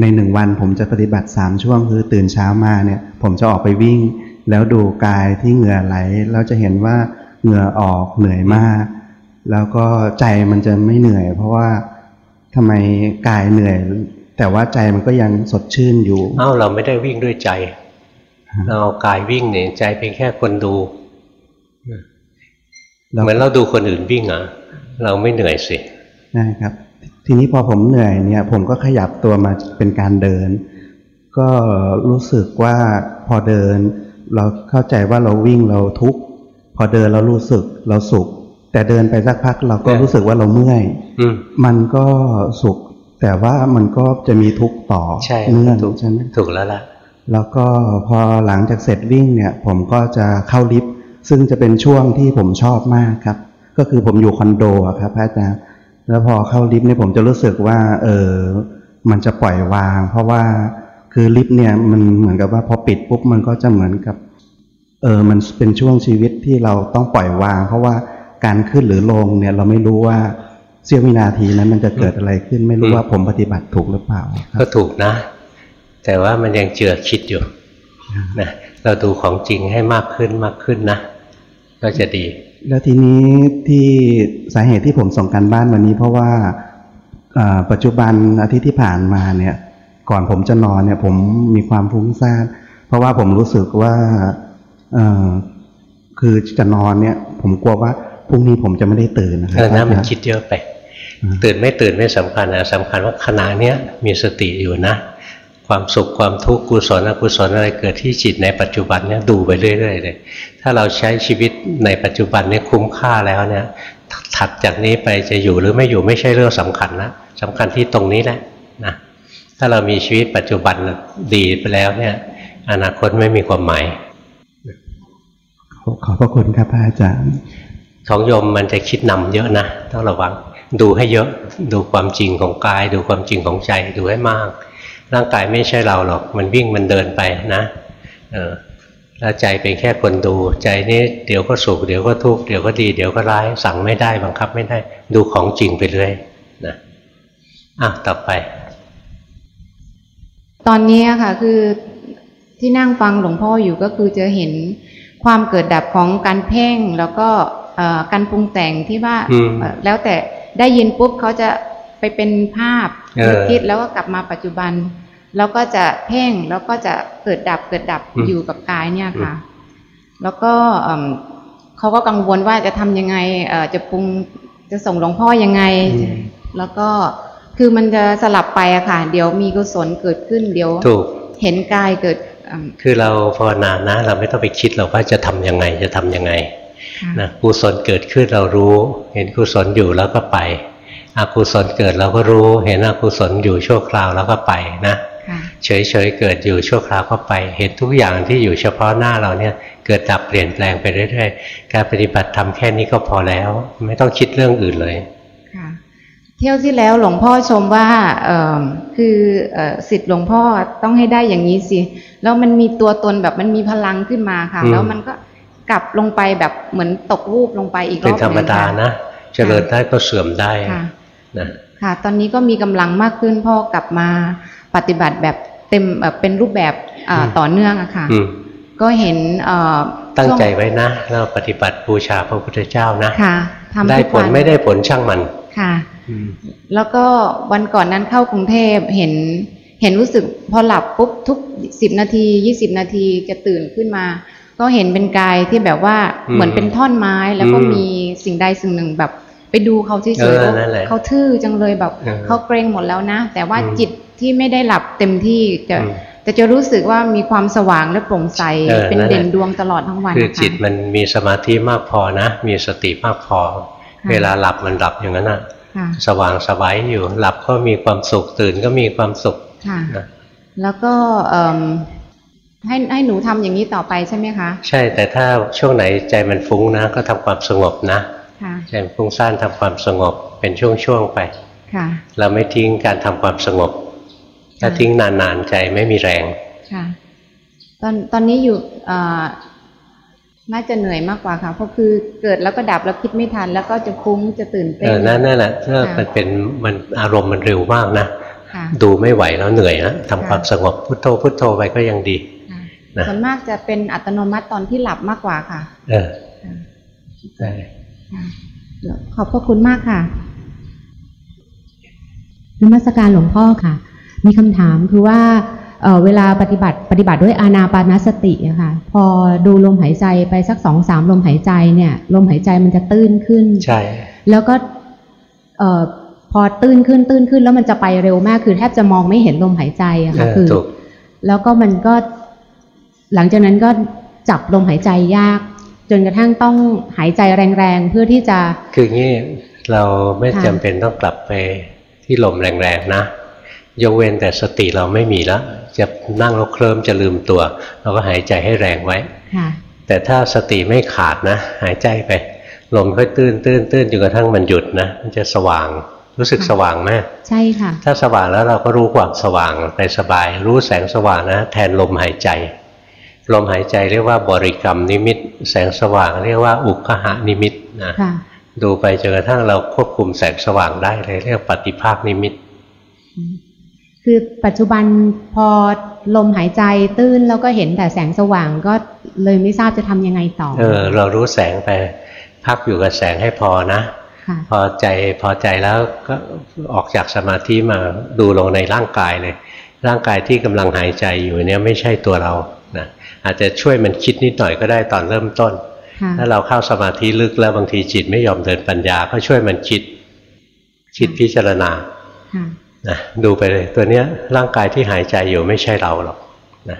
ในหนึ่งวัน ผมจะปฏิบัติสามช่วงคือตื่นเช้ามาเนี่ย ผมจะออกไปวิ่ง แล้วดูกายที่เหงื่อไหลแล้วจะเห็นว่าเหงื่อออกเหนื่อยมาก แล้วก็ใจมันจะไม่เหนื่อย เพราะว่า ทำไมกายเหนื่อย แต่ว่าใจมันก็ยังสดชื่นอยู่เอ้าเราไม่ได้วิ่งด้วยใจ เราเอากายวิ่งเนี่ยใจเพียงแค่คนดูเหมือนเราดูคนอื่นวิ่งอะเราไม่เหนื่อยสิใช่ครับ ทีนี้พอผมเหนื่อยเนี่ย ผมก็ขยับตัวมาเป็นการเดิน ก็รู้สึกว่าพอเดิน เราเข้าใจว่าเราวิ่งเราทุกข์พอเดินเรารู้สึกเราสุข แต่เดินไปสักพักเราก็รู้สึกว่าเราเมื่อยมันก็สุข แต่ว่ามันก็จะมีทุกข์ต่อเนื่องใช่ไหมถูกแล้วล่ะ แล้วก็พอหลังจากเสร็จวิ่งเนี่ย ผมก็จะเข้าลิฟต์ซึ่งจะเป็นช่วงที่ผมชอบมากครับ ก็คือผมอยู่คอนโดครับพระอาจารย์แล้วพอเข้าลิฟต์เนี่ยผมจะรู้สึกว่า เออมันจะปล่อยวาง เพราะว่าคือลิฟต์เนี่ยมันเหมือนกับว่าพอปิดปุ๊บมันก็จะเหมือนกับ เออมันเป็นช่วงชีวิตที่เราต้องปล่อยวาง เพราะว่า การขึ้นหรือลงเนี่ยเราไม่รู้ว่าเสี้ยววินาทีนั้นมันจะเกิดอะไรขึ้น ไม่รู้ว่าผมปฏิบัติถูกหรือเปล่า ก็ถูกนะ แต่ว่ามันยังเจือคิดอยู่นะเราดูของจริงให้มากขึ้นมากขึ้นนะก็จะดี แล้วทีนี้ที่สาเหตุที่ผมส่งกันบ้านวันนี้ เพราะว่าปัจจุบันอาทิตย์ที่ผ่านมาเนี่ย ก่อนผมจะนอนเนี่ย ผมมีความฟุ้งซ่านเพราะว่าผมรู้สึกว่าคือจะนอนเนี่ย ผมกลัวว่า พรุ่งนี้ผมจะไม่ได้ตื่นนะครับนะมันคิดเยอะไป ตื่นไม่ตื่นไม่สำคัญนะสำคัญว่าขณะเนี้ยมีสติอยู่นะ ความสุขความทุกข์กุศลอกุศลอะไรเกิดที่จิตในปัจจุบันเนี่ยดูไปเรื่อยๆเลยถ้าเราใช้ชีวิตในปัจจุบันนี้คุ้มค่าแล้วเนี่ยถัดจากนี้ไปจะอยู่หรือไม่อยู่ไม่ใช่เรื่องสำคัญนะสำคัญที่ตรงนี้แหละนะถ้าเรามีชีวิตปัจจุบันดีไปแล้วเนี่ย อนาคตไม่มีความหมายขอบพระคุณครับพระอาจารย์ ของโยมมันจะคิดนำเยอะนะต้องระวังดูให้เยอะดูความจริงของกาย ดูความจริงของใจดูให้มาก ร่างกายไม่ใช่เราหรอกมันวิ่งมันเดินไปนะเออแล้วใจเป็นแค่คนดู ใจนี้เดี๋ยวก็สุขเดี๋ยวก็ทุกข์เดี๋ยวก็ดี เดี๋ยวก็ร้าย สั่งไม่ได้บังคับไม่ได้ ดูของจริงไปเรื่อยนะอะต่อไป ตอนนี้ค่ะคือที่นั่งฟังหลวงพ่ออยู่ก็คือจะเห็นความเกิดดับของการเพ่งแล้วก็ การปรุงแต่งที่ว่าแล้วแต่ได้ยินปุ๊บเขาจะไปเป็นภาพคิดแล้วก็กลับมาปัจจุบัน แล้วก็จะเพ่งแล้วก็จะเกิดดับเกิดดับอยู่กับกายเนี่ยค่ะ แล้วก็เขาก็กังวลว่าจะทำยังไงจะปรุงจะส่งหลวงพ่อยังไง แล้วก็คือมันจะสลับไปอะค่ะ เดี๋ยวมีกุศลเกิดขึ้นเดี๋ยวเห็นกายเกิด คือเราภาวนานะ เราไม่ต้องไปคิดหรอกว่าจะทํำยังไงจะทํำยังไง นะกุศลเกิดขึ้นเรารู้ เห็นกุศลอยู่แล้วก็ไป อกุศลเกิดเราก็รู้ เห็นอกุศลอยู่ชั่วคราวแล้วก็ไปนะเฉยๆเกิดอยู่ชั่วคราวก็ไป เห็นทุกอย่างที่อยู่เฉพาะหน้าเราเนี่ยเกิดดับเปลี่ยนแปลงไปเรื่อยๆ การปฏิบัติทำแค่นี้ก็พอแล้ว ไม่ต้องคิดเรื่องอื่นเลยเที่ยวที่แล้วหลวงพ่อชมว่าเออคือสิทธิ์หลวงพ่อต้องให้ได้อย่างนี้สิ แล้วมันมีตัวตนแบบมันมีพลังขึ้นมาค่ะ แล้วมันก็ กลับลงไปแบบเหมือนตกวูบลงไปอีกรอบเป็นธรรมดานะเจริญได้ก็เสื่อมได้นะค่ะ ตอนนี้ก็มีกำลังมากขึ้นพ่อกลับมาปฏิบัติแบบเต็มเป็นรูปแบบต่อเนื่องอะค่ะก็เห็นตั้งใจไว้นะ เราปฏิบัติบูชาพระพุทธเจ้านะค่ะได้ผลไม่ได้ผลช่างมันค่ะแล้วก็วันก่อนนั้นเข้ากรุงเทพเห็นเห็นรู้สึกพอหลับปุ๊บทุกสิบนาทียี่สิบนาทีจะตื่นขึ้นมา ก็เห็นเป็นกายที่แบบว่าเหมือนเป็นท่อนไม้แล้วก็มีสิ่งใดสิ่งหนึ่งแบบ ไปดูเขาเฉยๆเขาทื่อจังเลยแบบเขาเกรงหมดแล้วนะ แต่ว่าจิตที่ไม่ได้หลับเต็มที่จะแต่จะรู้สึกว่ามีความสว่างและโปร่งใสเป็นเด่นดวงตลอดทั้งวันคือจิตมันมีสมาธิมากพอนะ มีสติมากพอ เวลาหลับมันหลับอย่างนั้นอะ สว่างสบายอยู่หลับก็มีความสุขตื่นก็มีความสุขนะแล้วก็ ให้ให้หนูทำอย่างนี้ต่อไปใช่ไหมคะ ใช่แต่ถ้าช่วงไหนใจมันฟุ้งนะ ก็ทำความสงบนะใจมันฟุ้งซ่านทำความสงบเป็นช่วงๆไปเราไม่ทิ้งการทำความสงบ ถ้าทิ้งนานๆใจไม่มีแรงค่ะ ตอนตอนนี้อยู่น่าจะเหนื่อยมากกว่าค่ะ เพราะคือเกิดแล้วก็ดับแล้วคิดไม่ทัน แล้วก็จะฟุ้งจะตื่นเต้นเออนั่นนั่นแหละถ้ามันเป็นมันอารมณ์มันเร็วมากนะดูไม่ไหวแล้วเหนื่อยนะทำความสงบพุทโธพุทโธไปก็ยังดี ส่วนมากจะเป็นอัตโนมัติตอนที่หลับมากกว่าค่ะ เออใช่ขอบพระคุณมากค่ะนมัสการหลวงพ่อค่ะ มีคำถามคือว่าเวลาปฏิบัติปฏิบัติด้วยอานาปานสติอะค่ะ พอดูลมหายใจไปสักสองสามลมหายใจเนี่ย ลมหายใจมันจะตื้นขึ้น ใช่ แล้วก็เอ่อพอตื้นขึ้นตื้นขึ้นแล้วมันจะไปเร็วมากคือแทบจะมองไม่เห็นลมหายใจอะค่ะ คือ แล้วก็มันก็ หลังจากนั้นก็จับลมหายใจยาก จนกระทั่งต้องหายใจแรงๆเพื่อที่จะ คืองี้เราไม่จำเป็นต้องกลับไปที่ลมแรงๆนะยกเว้นแต่สติเราไม่มีแล้วจะนั่งแล้วเคลิ้มจะลืมตัว เราก็หายใจให้แรงไว้แต่ถ้าสติไม่ขาดนะ หายใจไป ลมค่อยตื้นตื้นตื้นจนกระทั่งมันหยุดนะมันจะสว่างรู้สึกสว่างไหมใช่ค่ะ ถ้าสว่างแล้วเราก็รู้ความสว่างไปสบาย รู้แสงสว่างนะ แทนลมหายใจ ลมหายใจเรียกว่าบริกรรมนิมิต แสงสว่าง เรียกว่าอุคหานิมิตนะดูไปจนกระทั่งเราควบคุมแสงสว่างได้เลยเรียกปฏิภาคนิมิต คือปัจจุบันพอลมหายใจตื้นแล้วก็เห็นแต่แสงสว่างก็เลยไม่ทราบจะทำยังไงต่อ เออ เรารู้แสงไปพักอยู่กับแสงให้พอนะพอใจพอใจแล้วก็ออกจากสมาธิมาดูลงในร่างกายเลย ร่างกายที่กำลังหายใจอยู่เนี่ยไม่ใช่ตัวเรานะ อาจจะช่วยมันคิดนิดหน่อยก็ได้ตอนเริ่มต้น ถ้าเราเข้าสมาธิลึกแล้วบางทีจิตไม่ยอมเดินปัญญาก็ช่วยมันคิดคิดพิจารณานะดูไปเลยตัวเนี้ยร่างกายที่หายใจอยู่ไม่ใช่เราหรอกนะ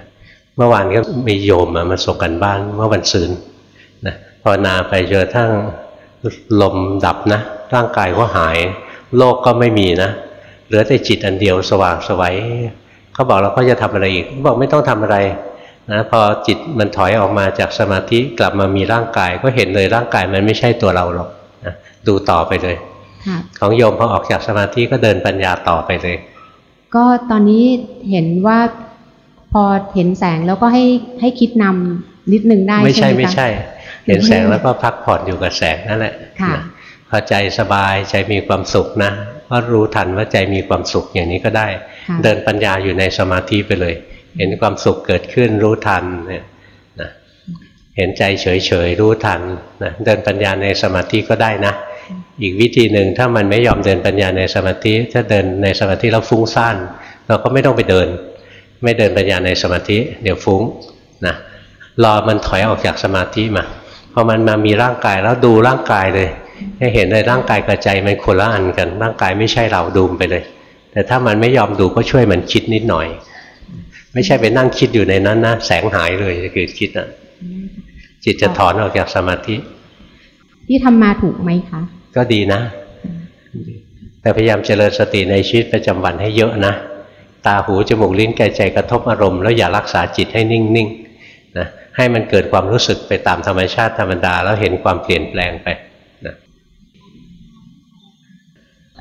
เมื่อวานก็มีโยมมาส่งกันบ้านเมื่อวันศุกร์นะพอนาไปเจอทั้งลมดับนะร่างกายก็หาย โลกก็ไม่มีนะเหลือแต่จิตอันเดียวสว่างสวัยเขาบอกเราก็จะทำอะไรอีกบอกไม่ต้องทำอะไร นะพอจิตมันถอยออกมาจากสมาธิกลับมามีร่างกาย ก็เห็นเลยร่างกายมันไม่ใช่ตัวเราหรอกนะดูต่อไปเลยของโยมพอออกจากสมาธิก็เดินปัญญาต่อไปเลย ก็ตอนนี้เห็นว่าพอเห็นแสงแล้วก็ให้ให้คิดนำนิดนึงได้ไม่ใช่ไม่ใช่ เห็นแสงแล้วก็พักผ่อนอยู่กับแสงนั่นแหละพอใจสบายใจมีความสุขนะก็รู้ทันว่าใจมีความสุขอย่างนี้ก็ได้ เดินปัญญาอยู่ในสมาธิไปเลย เห็นความสุขเกิดขึ้นรู้ทันเนี่ยนะเห็นใจเฉยๆรู้ทันนะเดินปัญญาในสมาธิก็ได้นะ อีกวิธีหนึ่งถ้ามันไม่ยอมเดินปัญญาในสมาธิถ้าเดินในสมาธิแล้วฟุ้งซ่านเราก็ไม่ต้องไปเดิน ไม่เดินปัญญาในสมาธิ เดี๋ยวฟุ้งนะรอมันถอยออกจากสมาธิมาพอมันมามีร่างกายแล้วดูร่างกายเลย ให้เห็นในร่างกายกับใจมันคนละอันกัน ร่างกายไม่ใช่เราดูมไปเลย แต่ถ้ามันไม่ยอมดูก็ช่วยมันคิดนิดหน่อย ไม่ใช่ไปนั่งคิดอยู่ในนั้นนะแสงหายเลยคือคิดอะ จิตจะถอนออกจากสมาธิ ที่ทำมาถูกไหมคะ ก็ดีนะ แต่พยายามเจริญสติในชีวิตประจำวันให้เยอะนะ ตาหูจมูกลิ้นกายใจกระทบอารมณ์แล้วอย่ารักษาจิตให้นิ่งๆนะให้มันเกิดความรู้สึกไปตามธรรมชาติธรรมดา แล้วเห็นความเปลี่ยนแปลงไป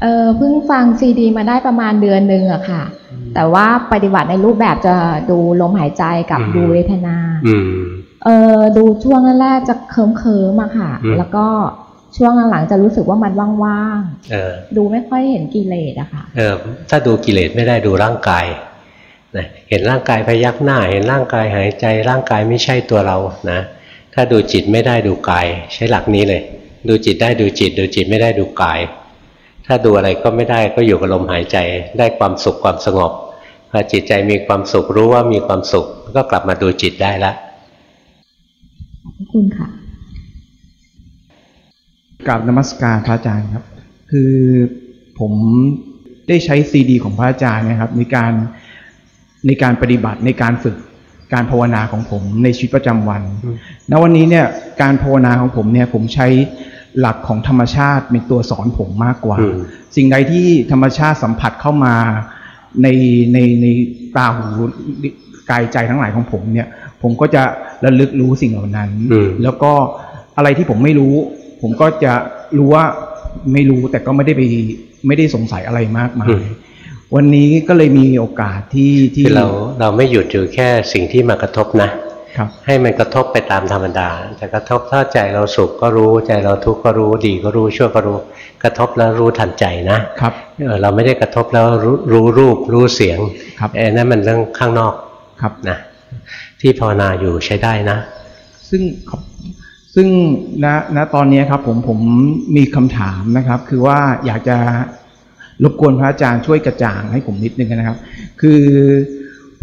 เออเพิ่งฟังซีดีมาได้ประมาณเดือนหนึ่งอะค่ะ แต่ว่าปฏิบัติในรูปแบบจะดูลมหายใจกับดูเวทนาเออดูช่วงแรกจะเคิมเคิมอะค่ะ แล้วก็ช่วงหลังจะรู้สึกว่ามันว่างๆดูไม่ค่อยเห็นกิเลสอะค่ะเออถ้าดูกิเลสไม่ได้ดูร่างกายนะเห็นร่างกายพยักหน้า เห็นร่างกายหายใจ ร่างกายไม่ใช่ตัวเรานะ ถ้าดูจิตไม่ได้ดูกาย ใช้หลักนี้เลย ดูจิตได้ดูจิต ดูจิตไม่ได้ดูกาย ถ้าดูอะไรก็ไม่ได้ก็อยู่กับลมหายใจได้ความสุขความสงบพอจิตใจมีความสุขรู้ว่ามีความสุข ก็กลับมาดูจิตได้แล้วขอบคุณค่ะกราบนมัสการพระอาจารย์ครับ คือผมได้ใช้ซีดี ของพระอาจารย์นะครับในการในการปฏิบัติในการฝึกการภาวนาของผมในชีวิตประจำวัน ณ วันนี้เนี่ยการภาวนาของผมเนี่ยผมใช้ หลักของธรรมชาติเป็นตัวสอนผมมากกว่า สิ่งใดที่ธรรมชาติสัมผัสเข้ามาในในในตาหูกายใจทั้งหลายของผมเนี่ย ผมก็จะระลึกรู้สิ่งเหล่านั้น แล้วก็อะไรที่ผมไม่รู้ ผมก็จะรู้ว่าไม่รู้แต่ก็ไม่ได้ไปไม่ได้สงสัยอะไรมากมาย วันนี้ก็เลยมีโอกาสที่ที่เราเราไม่หยุดอยู่แค่สิ่งที่มากระทบนะ ให้มันกระทบไปตามธรรมดาจะกระทบถ้าใจเราสุขก็รู้ใจเราทุกข์ก็รู้ดีก็รู้ชั่วก็รู้ กระทบแล้วรู้ทันใจนะครับเราไม่ได้กระทบแล้วรู้รู้รูปรู้เสียงครับไอ้นั่นมันเรื่องข้างนอกครับนะที่ภาวนาอยู่ใช้ได้นะ ซึ่งซึ่งณณตอนนี้ครับผมผมมีคำถามนะครับ คือว่าอยากจะรบกวนพระอาจารย์ช่วยกระจ่างให้ผมนิดนึงนะครับ คือ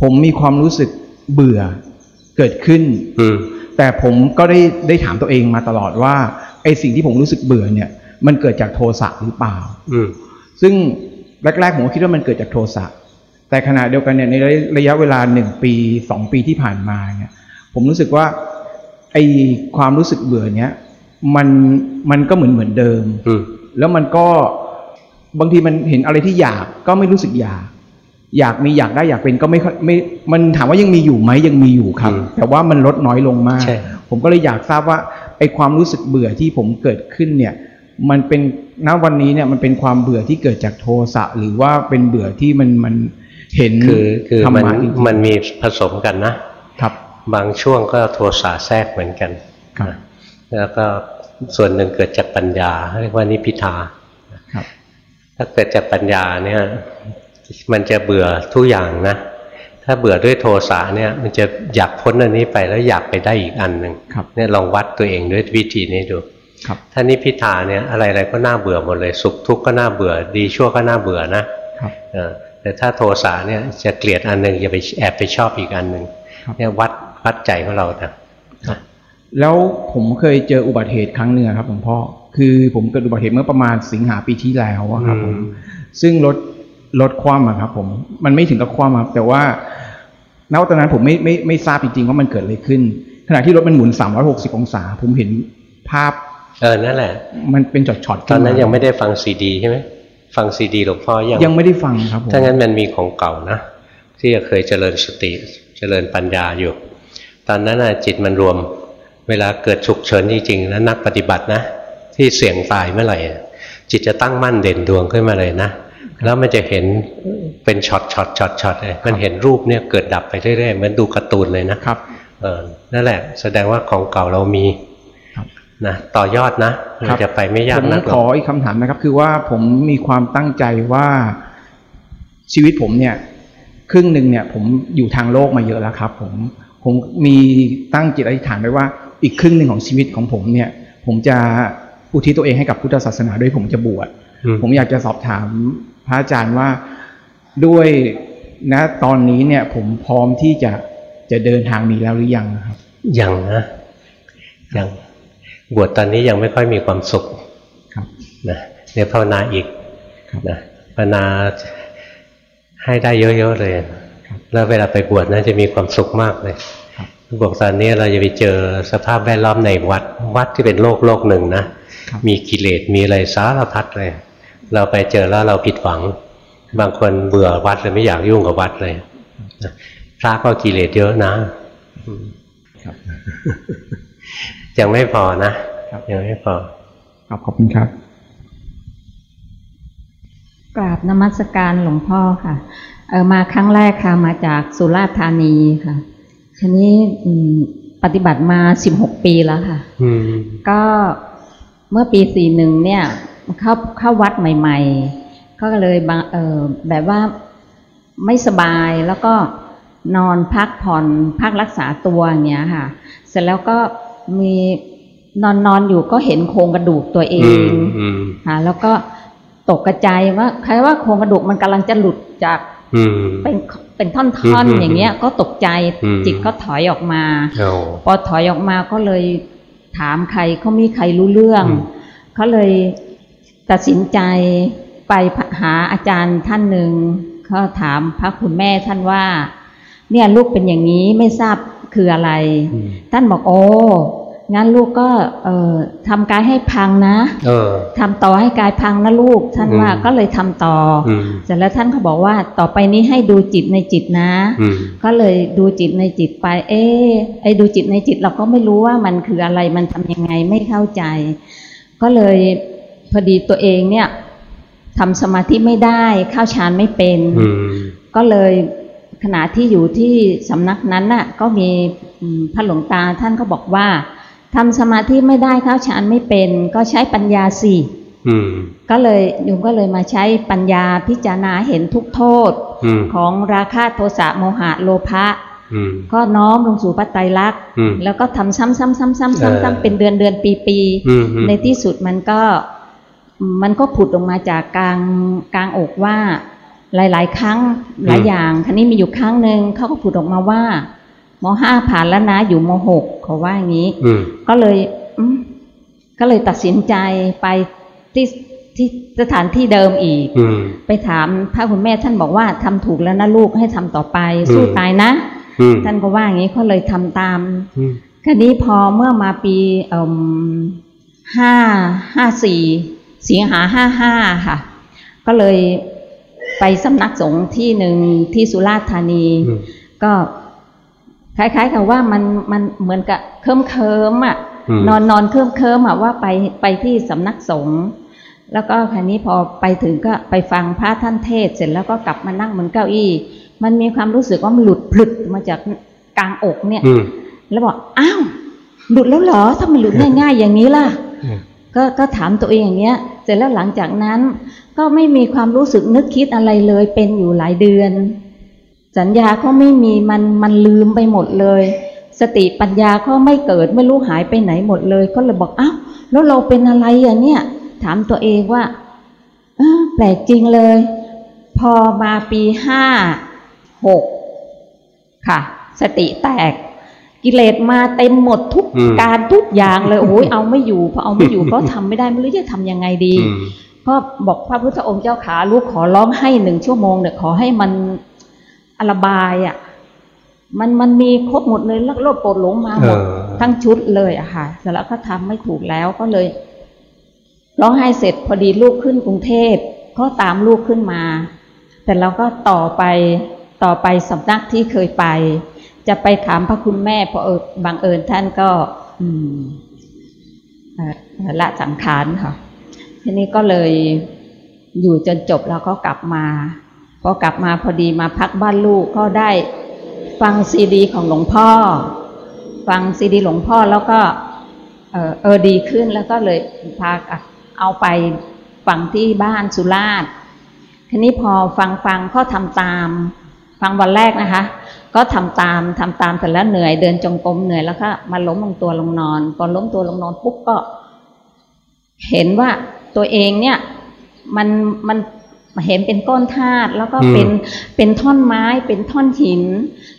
ผมมีความรู้สึกเบื่อ เกิดขึ้นแต่ผมก็ได้ได้ถามตัวเองมาตลอดว่าไอ้สิ่งที่ผมรู้สึกเบื่อเนี่ย มันเกิดจากโทสะหรือเปล่าซึ่งแรกๆผมก็คิดว่ามันเกิดจากโทสะแต่ขณะเดียวกันเนี่ยในระยะเวลาหนึ่งปีสองปีที่ผ่านมาเนี่ย ผมรู้สึกว่าไอ้ความรู้สึกเบื่อเนี้ยมันมันก็เหมือนเหมือนเดิมแล้วมันก็บางทีมันเห็นอะไรที่อยากก็ไม่รู้สึกอยาก อยากมีอยากได้อยากเป็นก็ไม่ไม่ มันถามว่ายังมีอยู่ไหมยังมีอยู่ครับ แต่ว่ามันลดน้อยลงมาก ผมก็เลยอยากทราบว่าไอ้ความรู้สึกเบื่อที่ผมเกิดขึ้นเนี่ย มันเป็นณวันนี้เนี่ยมันเป็นความเบื่อที่เกิดจากโทสะหรือว่าเป็นเบื่อที่มันมันเห็นคือคือมันมันมีผสมกันนะครับ บางช่วงก็โทสะแทรกเหมือนกันครับแล้วก็ส่วนหนึ่งเกิดจากปัญญาเรียกว่านิพิทาครับถ้าเกิดจากปัญญาเนี่ย มันจะเบื่อทุกอย่างนะ ถ้าเบื่อด้วยโทสะเนี่ย มันจะอยากพ้นอันนี้ไปแล้วอยากไปได้อีกอันหนึ่งเนี่ยลองวัดตัวเองด้วยวิธีนี้ดูถ้านิพิทาเนี่ยอะไรๆก็น่าเบื่อหมดเลย สุขทุกข์ก็น่าเบื่อ ดีชั่วก็น่าเบื่อนะแต่ถ้าโทสะเนี่ยจะเกลียดอันหนึ่งจะไปแอบไปชอบอีกอันหนึ่งเนี่ยวัดวัดใจของเรานะแล้วผมเคยเจออุบัติเหตุครั้งหนึ่งครับหลวงพ่อคือผมเกิดอุบัติเหตุเมื่อประมาณสิงหาปีที่แล้วครับผมซึ่งรถ รถคว่ำครับ ผม มันไม่ถึงกับคว่ำครับ แต่ว่าณตอนนั้นผมไม่ไม่ไม่ทราบจริงๆว่ามันเกิดอะไรขึ้น ขณะที่รถมันหมุนสามร้อยหกสิบองศา ผมเห็นภาพ เออ นั่นแหละ มันเป็นช็อตๆตอนนั้นยังไม่ได้ฟังซีดีใช่ไหมฟังซีดีหลวงพ่อยังยังไม่ได้ฟังครับผมถ้างั้นมันมีของเก่านะที่เคยเจริญสติเจริญปัญญาอยู่ ตอนนั้นจิตมันรวม เวลาเกิดฉุกเฉินจริงๆนะนักปฏิบัตินะ ที่เสี่ยงตายเมื่อไหร่จิตจะตั้งมั่นเด่นดวงขึ้นมาเลยนะ แล้วมันจะเห็นเป็น shot shot shot shot เลยมันเห็นรูปเนี่ยเกิดดับไปเรื่อยๆเหมือนดูการ์ตูนเลยนะครับเออนั่นแหละ แสดงว่าของเก่าเรามีนะต่อยอดนะเราจะไปไม่ยากนะผมขออีกคำถามนะครับ คือว่าผมมีความตั้งใจว่าชีวิตผมเนี่ย ครึ่งหนึ่งเนี่ย ผมอยู่ทางโลกมาเยอะแล้วครับ ผมผมมีตั้งจิตอธิษฐานไว้ว่าอีกครึ่งหนึ่งของชีวิตของผมเนี่ย ผมจะอุทิศตัวเองให้กับพุทธศาสนาด้วยผมจะบวชผมอยากจะสอบถาม พระอาจารย์ว่าด้วยนะตอนนี้เนี่ยผมพร้อมที่จะจะเดินทางนี้แล้วหรือยังครับ ยังนะยังบวชตอนนี้ยังไม่ค่อยมีความสุขครับนะเนี่ยภาวนาอีกนะภาวนาให้ได้เยอะๆเลย แล้วเวลาไปบวชนะจะมีความสุขมากเลยบอกตอนนี้เราจะไปเจอสภาพแวดล้อมในวัดวัดที่เป็นโลกโลกหนึ่งนะ มีกิเลสมีอะไรสารพัดเลย เราไปเจอแล้วเราผิดหวัง บางคนเบื่อวัดเลยไม่อยากยุ่งกับวัดเลยพระก็กิเลสเยอะนะยังไม่พอนะยังไม่พอขอบคุณครับกราบนมัสการหลวงพ่อค่ะเออมาครั้งแรกค่ะมาจากสุราษฎร์ธานีค่ะทีนี้ปฏิบัติมาสิบหกปีแล้วค่ะก็เมื่อปีสี่หนึ่งเนี่ย เข้าเข้าวัดใหม่ ๆ ก็เลยเออแบบว่าไม่สบายแล้วก็นอนพักผ่อนพักรักษาตัวอย่างเงี้ยค่ะ เสร็จแล้วก็มีนอนนอนอยู่ก็เห็นโครงกระดูกตัวเองค่ะแล้วก็ตกกระจายว่าใครว่าโครงกระดูกมันกำลังจะหลุดจากเป็นเป็นท่อนๆอย่างเงี้ย ก็ตกใจจิตก็ถอยออกมาพอถอยออกมาก็เลยถามใครเขามีใครรู้เรื่องเขาเลย ตัดสินใจไปหาอาจารย์ท่านหนึ่งเขาถามพระคุณแม่ท่านว่า เนี่ยลูกเป็นอย่างนี้ไม่ทราบคืออะไร ท่านบอกโอ้งั้นลูกก็เออทำกายให้พังนะเออทำต่อให้กายพังนะลูก ท่านว่าก็เลยทำต่อเสร็จแล้วท่านก็บอกว่าต่อไปนี้ให้ดูจิตในจิตนะ ก็เลยดูจิตในจิตไป เออไอ้ดูจิตในจิตเราก็ไม่รู้ว่ามันคืออะไรมันทำยังไงไม่เข้าใจ ก็เลย พอดีตัวเองเนี่ยทำสมาธิไม่ได้เข้าฌานไม่เป็น ก็เลยขณะที่อยู่ที่สำนักนั้นน่ะก็มีพระหลวงตาท่านก็บอกว่าทำสมาธิไม่ได้เข้าฌานไม่เป็น ก็ใช้ปัญญาสี่ก็เลยโยมก็เลยมาใช้ปัญญาพิจารณาเห็นทุกโทษของราคะโทสะโมหะโลภะก็น้อมลงสู่ปัจไตรลักษณ์แล้วก็ทำซ้ำๆๆๆๆเป็นเดือนเดือนปีปีในที่สุดมันก็ มันก็ผุดออกมาจากกลางกลางอกว่าหลาย ๆ ครั้งหลายอย่างคันนี้มีอยู่ครั้งหนึ่งเขาก็ผุดออกมาว่ามห้าผ่านแล้วนะอยู่มหกเขาว่าอย่างนี้ก็เลยก็เลยตัดสินใจไปที่ที่สถานที่เดิมอีกไปถามพระคุณแม่ท่านบอกว่าทำถูกแล้วนะลูกให้ทำต่อไป สู้ตายนะท่านก็ว่าอย่างนี้เขาเลยทำตามคราวนี้พอเมื่อมาปีห้าห้าสี่ สิงหาห้าห้าค่ะ ก็เลยไปสำนักสงฆ์ที่หนึ่งที่สุราษฎร์ธานี ก็คล้ายๆกับว่ามันมันเหมือนกับเคิมเคิมอะ นอนนอนเคิมเคิมอะว่าไปไปที่สำนักสงฆ์แล้วก็คราวนี้พอไปถึงก็ไปฟังพระท่านเทศ เสร็จแล้วก็กลับมานั่งเหมือนเก้าอี้ มันมีความรู้สึกว่ามันหลุดพลึดมาจากกลางอกเนี่ย แล้วบอกอ้าวหลุดแล้วเหรอถ้ามันหลุดง่ายๆอย่างนี้ล่ะ ก็ก็ถามตัวเองอย่างเงี้ย เสร็จแล้วหลังจากนั้น ก็ไม่มีความรู้สึกนึกคิดอะไรเลยเป็นอยู่หลายเดือน สัญญาเขาไม่มีมันมันลืมไปหมดเลย สติปัญญาเขาไม่เกิดไม่รู้หายไปไหนหมดเลย ก็เลยบอกอ้าวแล้วเราเป็นอะไรอะเนี่ย ถามตัวเองว่าแปลกจริงเลย พอมาปีห้าหกค่ะ สติแตก กิเลสมาเต็มหมดทุกการทุกอย่างเลยโอ้ยเอาไม่อยู่พอเอาไม่อยู่ก็ทำไม่ได้ไม่รู้จะทำยังไงดีก็บอกพระพุทธองค์เจ้าขาลูกขอร้องให้หนึ่งชั่วโมงเนี่ยขอให้มันอลบายอะมันมันมีครบหมดเลยแล้วโลดโปรดหลงมาหมดทั้งชุดเลยอะค่ะแต่แล้วก็ทำไม่ถูกแล้วก็เลย ร้องไห้เสร็จพอดีลูกขึ้นกรุงเทพก็ตามลูกขึ้นมา แต่เราก็ต่อไปต่อไปสำนักที่เคยไป จะไปถามพระคุณแม่พอเออบางเอิญท่านก็ละสังขารค่ะ ทีนี้ก็เลยอยู่จนจบแล้วก็กลับมา พอกลับมาพอดีมาพักบ้านลูกก็ได้ฟังซีดี ของหลวงพ่อ ฟังซีดี หลวงพ่อแล้วก็เออเออดีขึ้นแล้วก็เลยพาเอาไปฟังที่บ้านสุราษฎร์ทีนี้พอฟังฟังก็ทำตาม ฟังวันแรกนะคะ ก็ทำตามทำตามเสร็จแล้วเหนื่อยเดินจงกรมเหนื่อยแล้วก็มาล้มลงตัวลงนอนพอล้มตัวลงนอนปุ๊บก็ เห็นว่าตัวเองเนี่ยมันมันเห็นเป็นก้อนธาตุแล้วก็เป็นเป็นท่อนไม้เป็นท่อนหิน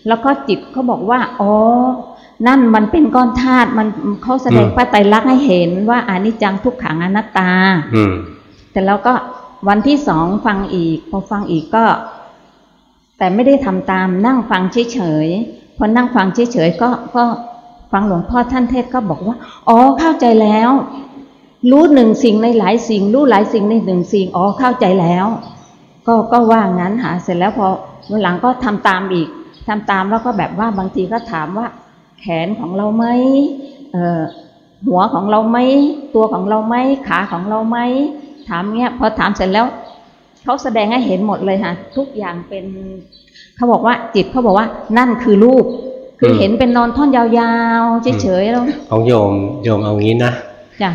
แล้วก็จิตเขาบอกว่าอ๋อนั่นมันเป็นก้อนธาตุมันเขาแสดงพระไตรลักษณ์ให้เห็นว่าอานิจจังทุกขังอนัตตาแต่แล้วก็วันที่สองฟังอีก พอฟังอีกก็ แต่ไม่ได้ทำตามนั่งฟังเฉยๆพอนั่งฟังเฉยๆก็ก็ฟังหลวงพ่อท่านเทศก็บอกว่า อ๋อเข้าใจแล้ว รู้หนึ่งสิ่งในหลายสิ่ง รู้หลายสิ่งในหนึ่งสิ่ง อ๋อเข้าใจแล้ว ก็ก็ว่างั้นหาเสร็จแล้วพอวันหลังก็ทำตามอีกทำตามแล้วก็แบบว่าบางทีก็ถามว่า แขนของเราไหมเออหัวของเราไหมตัวของเราไหมขาของเราไหมถามเงี้ยพอถามเสร็จแล้ว เขาแสดงให้เห็นหมดเลยค่ะ ทุกอย่างเป็นเขาบอกว่าจิตเขาบอกว่านั่นคือรูป คือเห็นเป็นนอนท่อนยาวๆเฉยๆแล้วของโยมโยมเอางี้นะจ้ะ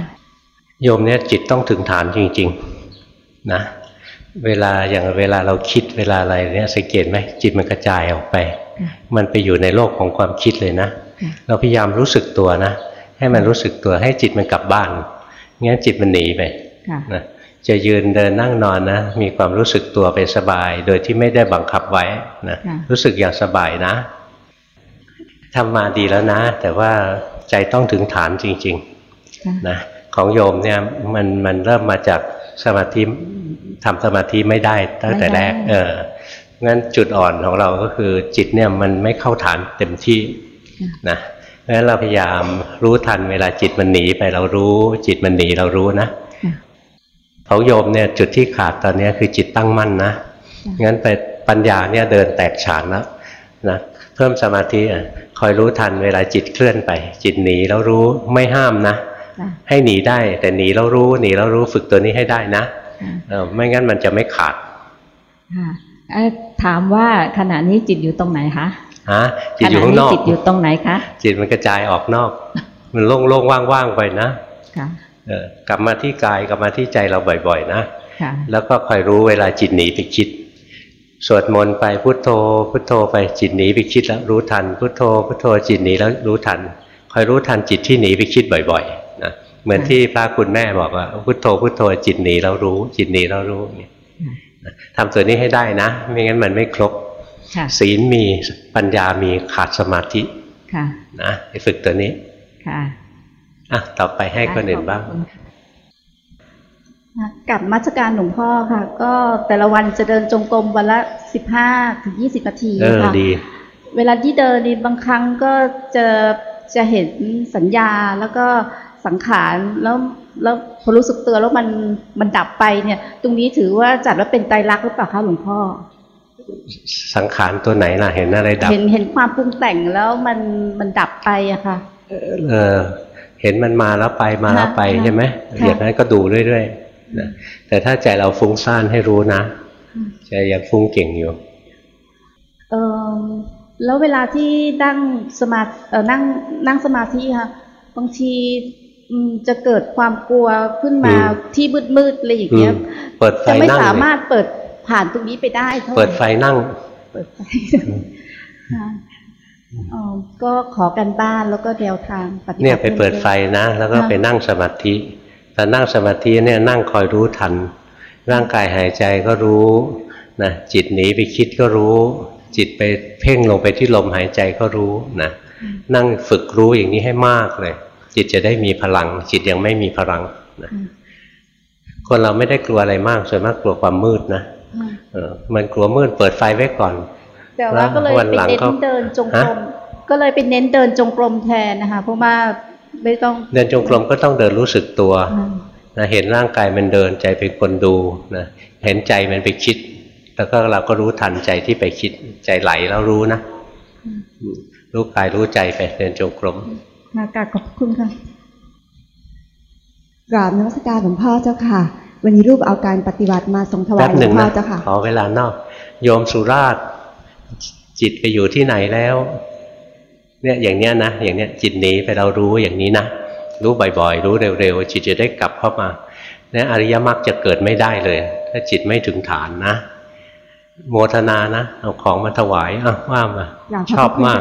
โยมเนี่ยจิตต้องถึงฐานจริง ๆ นะเวลาอย่างเวลาเราคิดเวลาอะไรเนี่ยสังเกตไหมจิตมันกระจายออกไป มันไปอยู่ในโลกของความคิดเลยนะ เราพยายามรู้สึกตัวนะ ให้มันรู้สึกตัวให้จิตมันกลับบ้านงั้นจิตมันหนีไปนะ จะยืนเดินนั่งนอนนะ มีความรู้สึกตัวไปสบาย โดยที่ไม่ได้บังคับไว้นะรู้สึกอย่างสบายนะทำมาดีแล้วนะ แต่ว่าใจต้องถึงฐานจริงๆนะของโยมเนี่ยมันมันเริ่มมาจากสมาธิทำสมาธิไม่ได้ตั้งแต่แรก เอองั้นจุดอ่อนของเราก็คือจิตเนี่ยมันไม่เข้าฐานเต็มที่นะเพราะฉะนั้นเราพยายามรู้ทันเวลาจิตมันหนีไปเรารู้ จิตมันหนีเรารู้นะ ของโยมเนี่ยจุดที่ขาดตอนนี้คือจิตตั้งมั่นนะงั้นไปปัญญาเนี่ยเดินแตกฉานแล้วนะเพิ่มสมาธิคอยรู้ทันเวลาจิตเคลื่อนไป จิตหนีแล้วรู้ไม่ห้ามนะ ให้หนีได้ แต่หนีแล้วรู้หนีแล้วรู้ฝึกตัวนี้ให้ได้นะไม่งั้นมันจะไม่ขาดถามว่าขณะนี้จิตอยู่ตรงไหนคะฮะจิตอยู่ข้างนอกจิตอยู่ตรงไหนคะจิตมันกระจายออกนอก มันโล่งๆว่างๆไปนะ กลับมาที่กายกลับมาที่ใจเราบ่อย ๆ นะแล้วก็คอยรู้เวลาจิตหนีไปคิด สวดมนต์ไปพุทโธ พุทโธไปจิตหนีไปคิดแล้วรู้ทัน พุทโธ พุทโธจิตหนีแล้วรู้ทัน คอยรู้ทันจิตที่หนีไปคิดบ่อยๆนะเหมือนที่พระคุณแม่บอกว่าพุทโธพุทโธจิตหนีแล้วรู้ จิตหนีแล้วรู้เนี่ยทำตัวนี้ให้ได้นะ ไม่งั้นมันไม่ครบศีลมีปัญญามีขาดสมาธินะไปฝึกตัวนี้ อะต่อไปให้คนอื่นบ้างกับมัชการหลวงพ่อค่ะ ก็แต่ละวันจะเดินจงกรมวันละสิบห้าถึงยี่สิบนาทีค่ะเวลาที่เดินนี่บางครั้งก็จะจะเห็นสัญญาแล้วก็สังขารแล้วแล้วพอรู้สึกตัวแล้วมันมันดับไปเนี่ย ตรงนี้ถือว่าจัดว่าเป็นไตรลักษณ์หรือเปล่าคะหลวงพ่อ สังขารตัวไหนล่ะเห็นอะไรดับ เห็นเห็นความปรุงแต่งแล้วมันมันดับไปอะค่ะเออ เห็นมันมาแล้วไปมาแล้วไปใช่ไหมอย่างนั้นก็ดูเรื่อยๆนะแต่ถ้าใจเราฟุ้งซ่านให้รู้นะใจยังฟุ้งเก่งอยู่เออแล้วเวลาที่นั่งสมาเออนั่งนั่งสมาธิค่ะบางทีจะเกิดความกลัวขึ้นมาที่มืดๆอะไรอย่างเงี้ยเปิดไฟนั่งจะไม่สามารถเปิดผ่านตรงนี้ไปได้เปิดไฟนั่ง เปิดไฟ ก็ขอกันบ้านแล้วก็แนวทางปฏิบัติเนี่ยไปเปิดไฟนะ แล้วก็ไปนั่งสมาธิแต่นั่งสมาธิเนี่ยนั่งคอยรู้ทัน ร่างกายหายใจก็รู้นะจิตหนีไปคิดก็รู้ จิตไปเพ่งลงไปที่ลมหายใจก็รู้นะนั่งฝึกรู้อย่างนี้ให้มากเลย จิตจะได้มีพลัง จิตยังไม่มีพลังนะคนเราไม่ได้กลัวอะไรมากส่วนมากกลัวความมืดนะเออมันกลัวมืดเปิดไฟไว้ก่อน แต่ว่าก็เลยไปเน้นเดินจงกรมก็เลยไปเน้นเดินจงกรมแทนนะคะเพราะว่าไม่ต้องเดินจงกรมก็ต้องเดินรู้สึกตัวนะเห็นร่างกายมันเดินใจเป็นคนดูนะเห็นใจมันไปคิด แล้วก็เราก็รู้ทันใจที่ไปคิดใจไหลแล้วรู้นะรู้กายรู้ใจไปเดินจงกรมมากราบขอบคุณค่ะกราบนมัสการหลวงพ่อเจ้าค่ะ วันนี้รูปเอาการปฏิบัติมาส่งถวายหลวงพ่อเจ้าค่ะขอเวลานอกโยมสุราษ จิตไปอยู่ที่ไหนแล้ว เนี่ยอย่างเนี้ยนะอย่างเนี้ยจิตหนีไปเรารู้อย่างนี้นะรู้บ่อยๆ รู้เร็วๆจิตจะได้กลับเข้ามาเนี่ยอริยมรรคจะเกิดไม่ได้เลย ถ้าจิตไม่ถึงฐานนะโมทนานะเอาของมาถวายอะว่ามาชอบมาก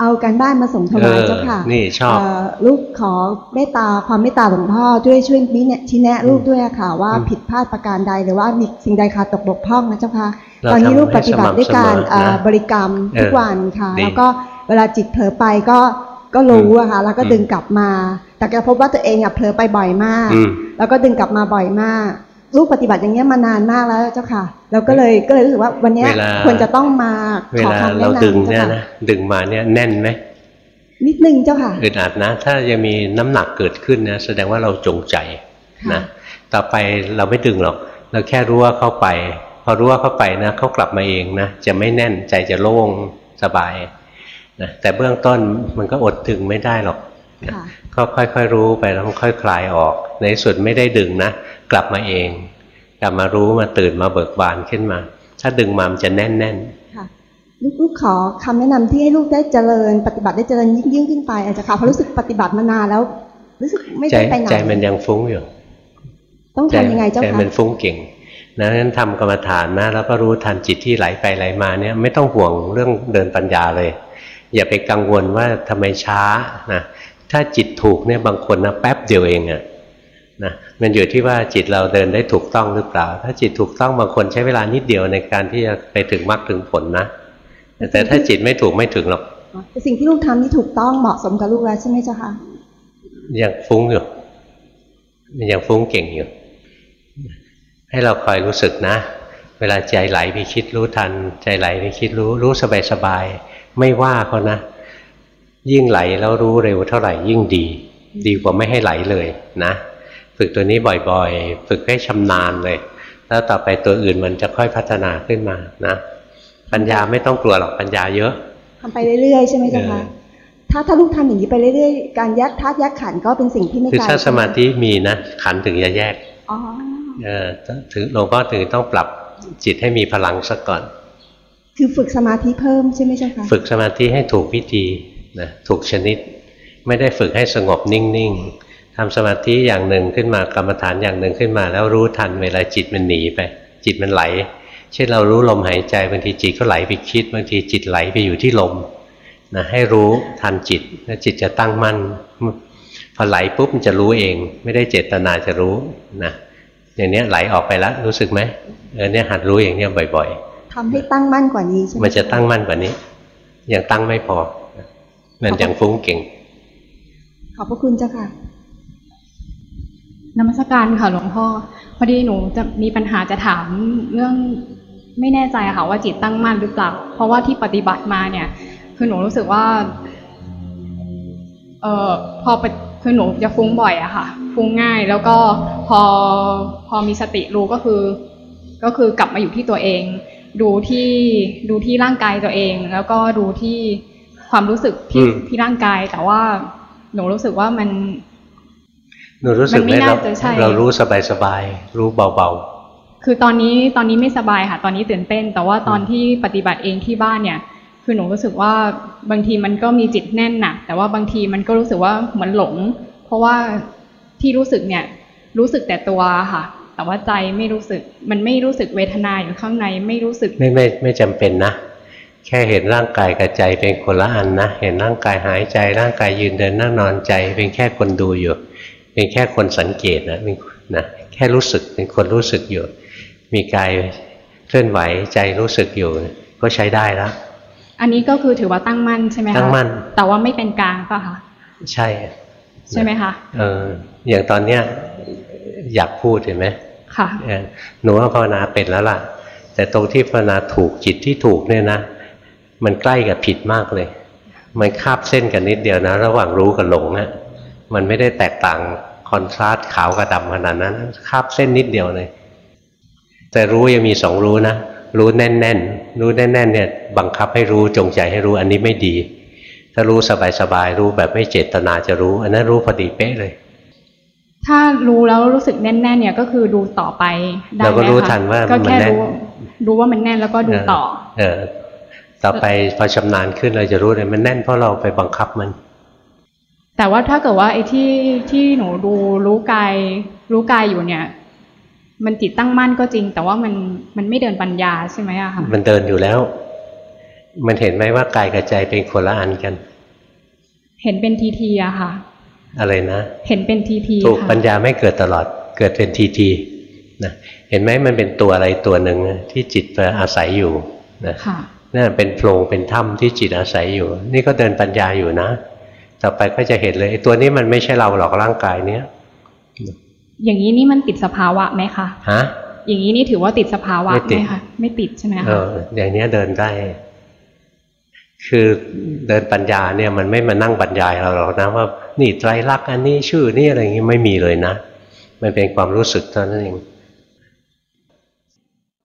เอาการบ้านมาส่งถวายเจ้าค่ะนี่ชอบลูกขอเมตตาความเมตตาหลวงพ่อด้วยช่วยนี้เนี่ยชี้แนะลูกด้วยค่ะ ว่าผิดพลาดประการใดหรือว่ามีสิ่งใดขาดตกบกพร่องนะเจ้าค่ะ ตอนนี้ลูกปฏิบัติด้วยการบริกรรมทุกวันค่ะ แล้วก็เวลาจิตเผลอไปก็ก็รู้อะค่ะแล้วก็ดึงกลับมา แต่ก็พบว่าตัวเองอะเผลอไปบ่อยมาก แล้วก็ดึงกลับมาบ่อยมาก ลูกปฏิบัติอย่างเงี้ยมานานมากแล้วเจ้าค่ะ เราก็เลยก็เลยรู้สึกว่าวันนี้ควรจะต้องมาขอคำแนะนำเวลาเราดึงเนี่ยนะดึงมาเนี่ยแน่นไหมนิดนึงเจ้าค่ะอึดอัดนะ ถ้ายังมีน้ำหนักเกิดขึ้นนะแสดงว่าเราจงใจนะต่อไปเราไม่ดึงหรอก เราแค่รู้ว่าเข้าไป พอรู้ว่าเข้าไปนะเขากลับมาเองนะจะไม่แน่นใจจะโล่งสบายนะแต่เบื้องต้นมันก็อดดึงไม่ได้หรอก ก็ค่อยๆรู้ไปแล้วค่อยคลายออก ในสุดไม่ได้ดึงนะ กลับมาเอง กลับมารู้มาตื่นมาเบิกบานขึ้นมา ถ้าดึงมามันจะแน่นแน่นลูกขอคำแนะนำที่ให้ลูกได้เจริญปฏิบัติได้เจริญยิ่งยิ่งขึ้นไปอาจจะค่ะเพราะรู้สึกปฏิบัติมานานแล้ว รู้สึกไม่ได้ไปไหนใจมันยังฟุ้งอยู่ ต้องทำยังไงเจ้าคะใจมันฟุ้งเก่งนั้นทำกรรมฐานนะแล้วก็รู้ทันจิตที่ไหลไปไหลมาเนี่ยไม่ต้องห่วงเรื่องเดินปัญญาเลย อย่าไปกังวลว่าทำไมช้านะ ถ้าจิตถูกเนี่ยบางคนนะแป๊บเดียวเองอะนะมันอยู่ที่ว่าจิตเราเดินได้ถูกต้องหรือเปล่า ถ้าจิตถูกต้องบางคนใช้เวลานิดเดียวในการที่จะไปถึงมรรคถึงผลนะแต่ถ้าจิตไม่ถูกไม่ถึงหรอกแต่สิ่งที่ลูกทำนี่ถูกต้องเหมาะสมกับลูกแล้วใช่ไหมเจ้าคะยังฟุ้งอยู่มันยังฟุ้งเก่งอยู่ให้เราคอยรู้สึกนะ เวลาใจไหลไปคิดรู้ทัน ใจไหลไปคิดรู้รู้สบายสบายไม่ว่าเขานะ ยิ่งไหลแล้วรู้เร็วเท่าไหร่ยิ่งดี ดีกว่าไม่ให้ไหลเลยนะ ฝึกตัวนี้บ่อยๆ ฝึกให้ชำนาญเลย แล้วต่อไปตัวอื่นมันจะค่อยพัฒนาขึ้นมานะ ปัญญาไม่ต้องกลัวหรอกปัญญาเยอะทำไปเรื่อยๆใช่ไหมจ๊ะคะถ้าถ้าลูกทำอย่างนี้ไปเรื่อยๆ การแยกธาตุแยกขันก็เป็นสิ่งที่ไม่ไกลคือถ้าสมาธิมีนะขันถึงจะแยกอ๋อเออถึงหลวงพ่อถึงต้องปรับจิตให้มีพลังสักก่อน คือฝึกสมาธิเพิ่มใช่ไหมจ๊ะคะฝึกสมาธิให้ถูกวิธี นะถูกชนิด ไม่ได้ฝึกให้สงบนิ่งๆทำสมาธิอย่างหนึ่งขึ้นมากรรมฐานอย่างหนึ่งขึ้นมา แล้วรู้ทันเวลาจิตมันหนีไป จิตมันไหล เช่นเรารู้ลมหายใจบางทีจิตก็ไหลไปคิดบางทีจิตไหลไปอยู่ที่ลมนะให้รู้ทันจิตแล้วจิตจะตั้งมั่นพอไหลปุ๊บมันจะรู้เอง ไม่ได้เจตนาจะรู้นะอย่างนี้ไหลออกไปแล้วรู้สึกไหมเออเนี่ยหัดรู้อย่างนี้บ่อย ๆทำให้ตั้งมั่นกว่านี้ใช่ไหมมันจะตั้งมั่นกว่านี้ยังตั้งไม่พอ มันยังฟุ้งเก่ง ขอบพระคุณเจ้าค่ะนมัสการค่ะหลวงพ่อ พอดีหนูจะมีปัญหาจะถามเรื่องไม่แน่ใจค่ะว่าจิตตั้งมั่นหรือเปล่า เพราะว่าที่ปฏิบัติมาเนี่ย คือหนูรู้สึกว่า เออพอคือหนูจะฟุ้งบ่อยอะค่ะ ฟุ้งง่ายแล้วก็พอพอมีสติรู้ก็คือ ก็คือกลับมาอยู่ที่ตัวเอง ดูที่ดูที่ร่างกายตัวเอง แล้วก็ดูที่ ความรู้สึกที่ที่ร่างกาย แต่ว่าหนูรู้สึกว่ามันหนูรู้สึกไหมเราเรารู้สบายสบายรู้เบาๆ คือตอนนี้ตอนนี้ไม่สบายค่ะ ตอนนี้ตื่นเต้น แต่ว่าตอนที่ปฏิบัติเองที่บ้านเนี่ย คือหนูรู้สึกว่าบางทีมันก็มีจิตแน่นหนักแต่ว่าบางทีมันก็รู้สึกว่าเหมือนหลง เพราะว่าที่รู้สึกเนี่ยรู้สึกแต่ตัวค่ะ แต่ว่าใจไม่รู้สึก มันไม่รู้สึกเวทนาอยู่ข้างในไม่รู้สึก ไม่ไม่ไม่จำเป็นนะ แค่เห็นร่างกายกับใจเป็นคนละอันนะ เห็นร่างกายหายใจ ร่างกายยืนเดินนั่งนอนใจ เป็นแค่คนดูอยู่ เป็นแค่คนสังเกตนะนะแค่รู้สึกเป็นคนรู้สึกอยู่ มีกายเคลื่อนไหวใจรู้สึกอยู่ ก็ใช้ได้แล้วอันนี้ก็คือถือว่าตั้งมั่นใช่ไหมคะตั้งมั่นแต่ว่าไม่เป็นกลางป่ะคะใช่ ใช่ไหมคะเอออย่างตอนเนี้ยอยากพูดเห็นไหมค่ะหนูว่าภาวนาเป็นแล้วล่ะ แต่ตรงที่ภาวนาถูกจิตที่ถูกเนี่ยนะ มันใกล้กับผิดมากเลย มันคาบเส้นกันนิดเดียวนะ ระหว่างรู้กับหลงนะมันไม่ได้แตกต่างคอนทราสต์ขาวกับดำขนาดนั้นคาบเส้นนิดเดียวเลย แต่รู้ยังมีสองรู้นะ รู้แน่น ๆ รู้แน่น ๆ เนี่ยบังคับให้รู้จงใจให้รู้อันนี้ไม่ดี ถ้ารู้สบายๆรู้แบบไม่เจตนาจะรู้ อันนั้นรู้พอดีเป๊ะเลย ถ้ารู้แล้วรู้สึกแน่น ๆ เนี่ยก็คือดูต่อไปได้เราก็รู้ทันว่าก็แค่รู้รู้ว่ามันแน่นแล้วก็ดูต่อ เออ ต่อไปพอชำนาญขึ้นเราจะรู้เลยมันแน่นเพราะเราไปบังคับมัน แต่ว่าถ้าเกิดว่าไอ้ที่ที่หนูดูรู้กายรู้กายอยู่เนี่ย มันจิตตั้งมั่นก็จริง แต่ว่ามันมันไม่เดินปัญญาใช่ไหมอะคะมันเดินอยู่แล้ว มันเห็นไหมว่ากายกับใจเป็นคนละอันกัน เห็นเป็นทีทีอะค่ะ อะไรนะเห็นเป็นทีทีถูกปัญญาไม่เกิดตลอด เกิดเป็นทีทีนะเห็นไหมมันเป็นตัวอะไรตัวหนึ่งที่จิตไปอาศัยอยู่นะ นั่นเป็นโพรงเป็นถ้ำที่จิตอาศัยอยู่ นี่ก็เดินปัญญาอยู่นะ ต่อไปก็จะเห็นเลยตัวนี้มันไม่ใช่เราหรอกร่างกายเนี้ยอย่างนี้นี่มันติดสภาวะไหมคะฮะอย่างนี้นี่ถือว่าติดสภาวะไหมคะไม่ติดใช่ไหมคะเอออย่างนี้เดินได้ คือเดินปัญญาเนี่ยมันไม่มานั่งบรรยายเราหรอกนะว่านี่ไตรลักษณ์อันนี้ชื่อนี่อะไรอย่างนี้ไม่มีเลยนะ มันเป็นความรู้สึกเท่านั้นเอง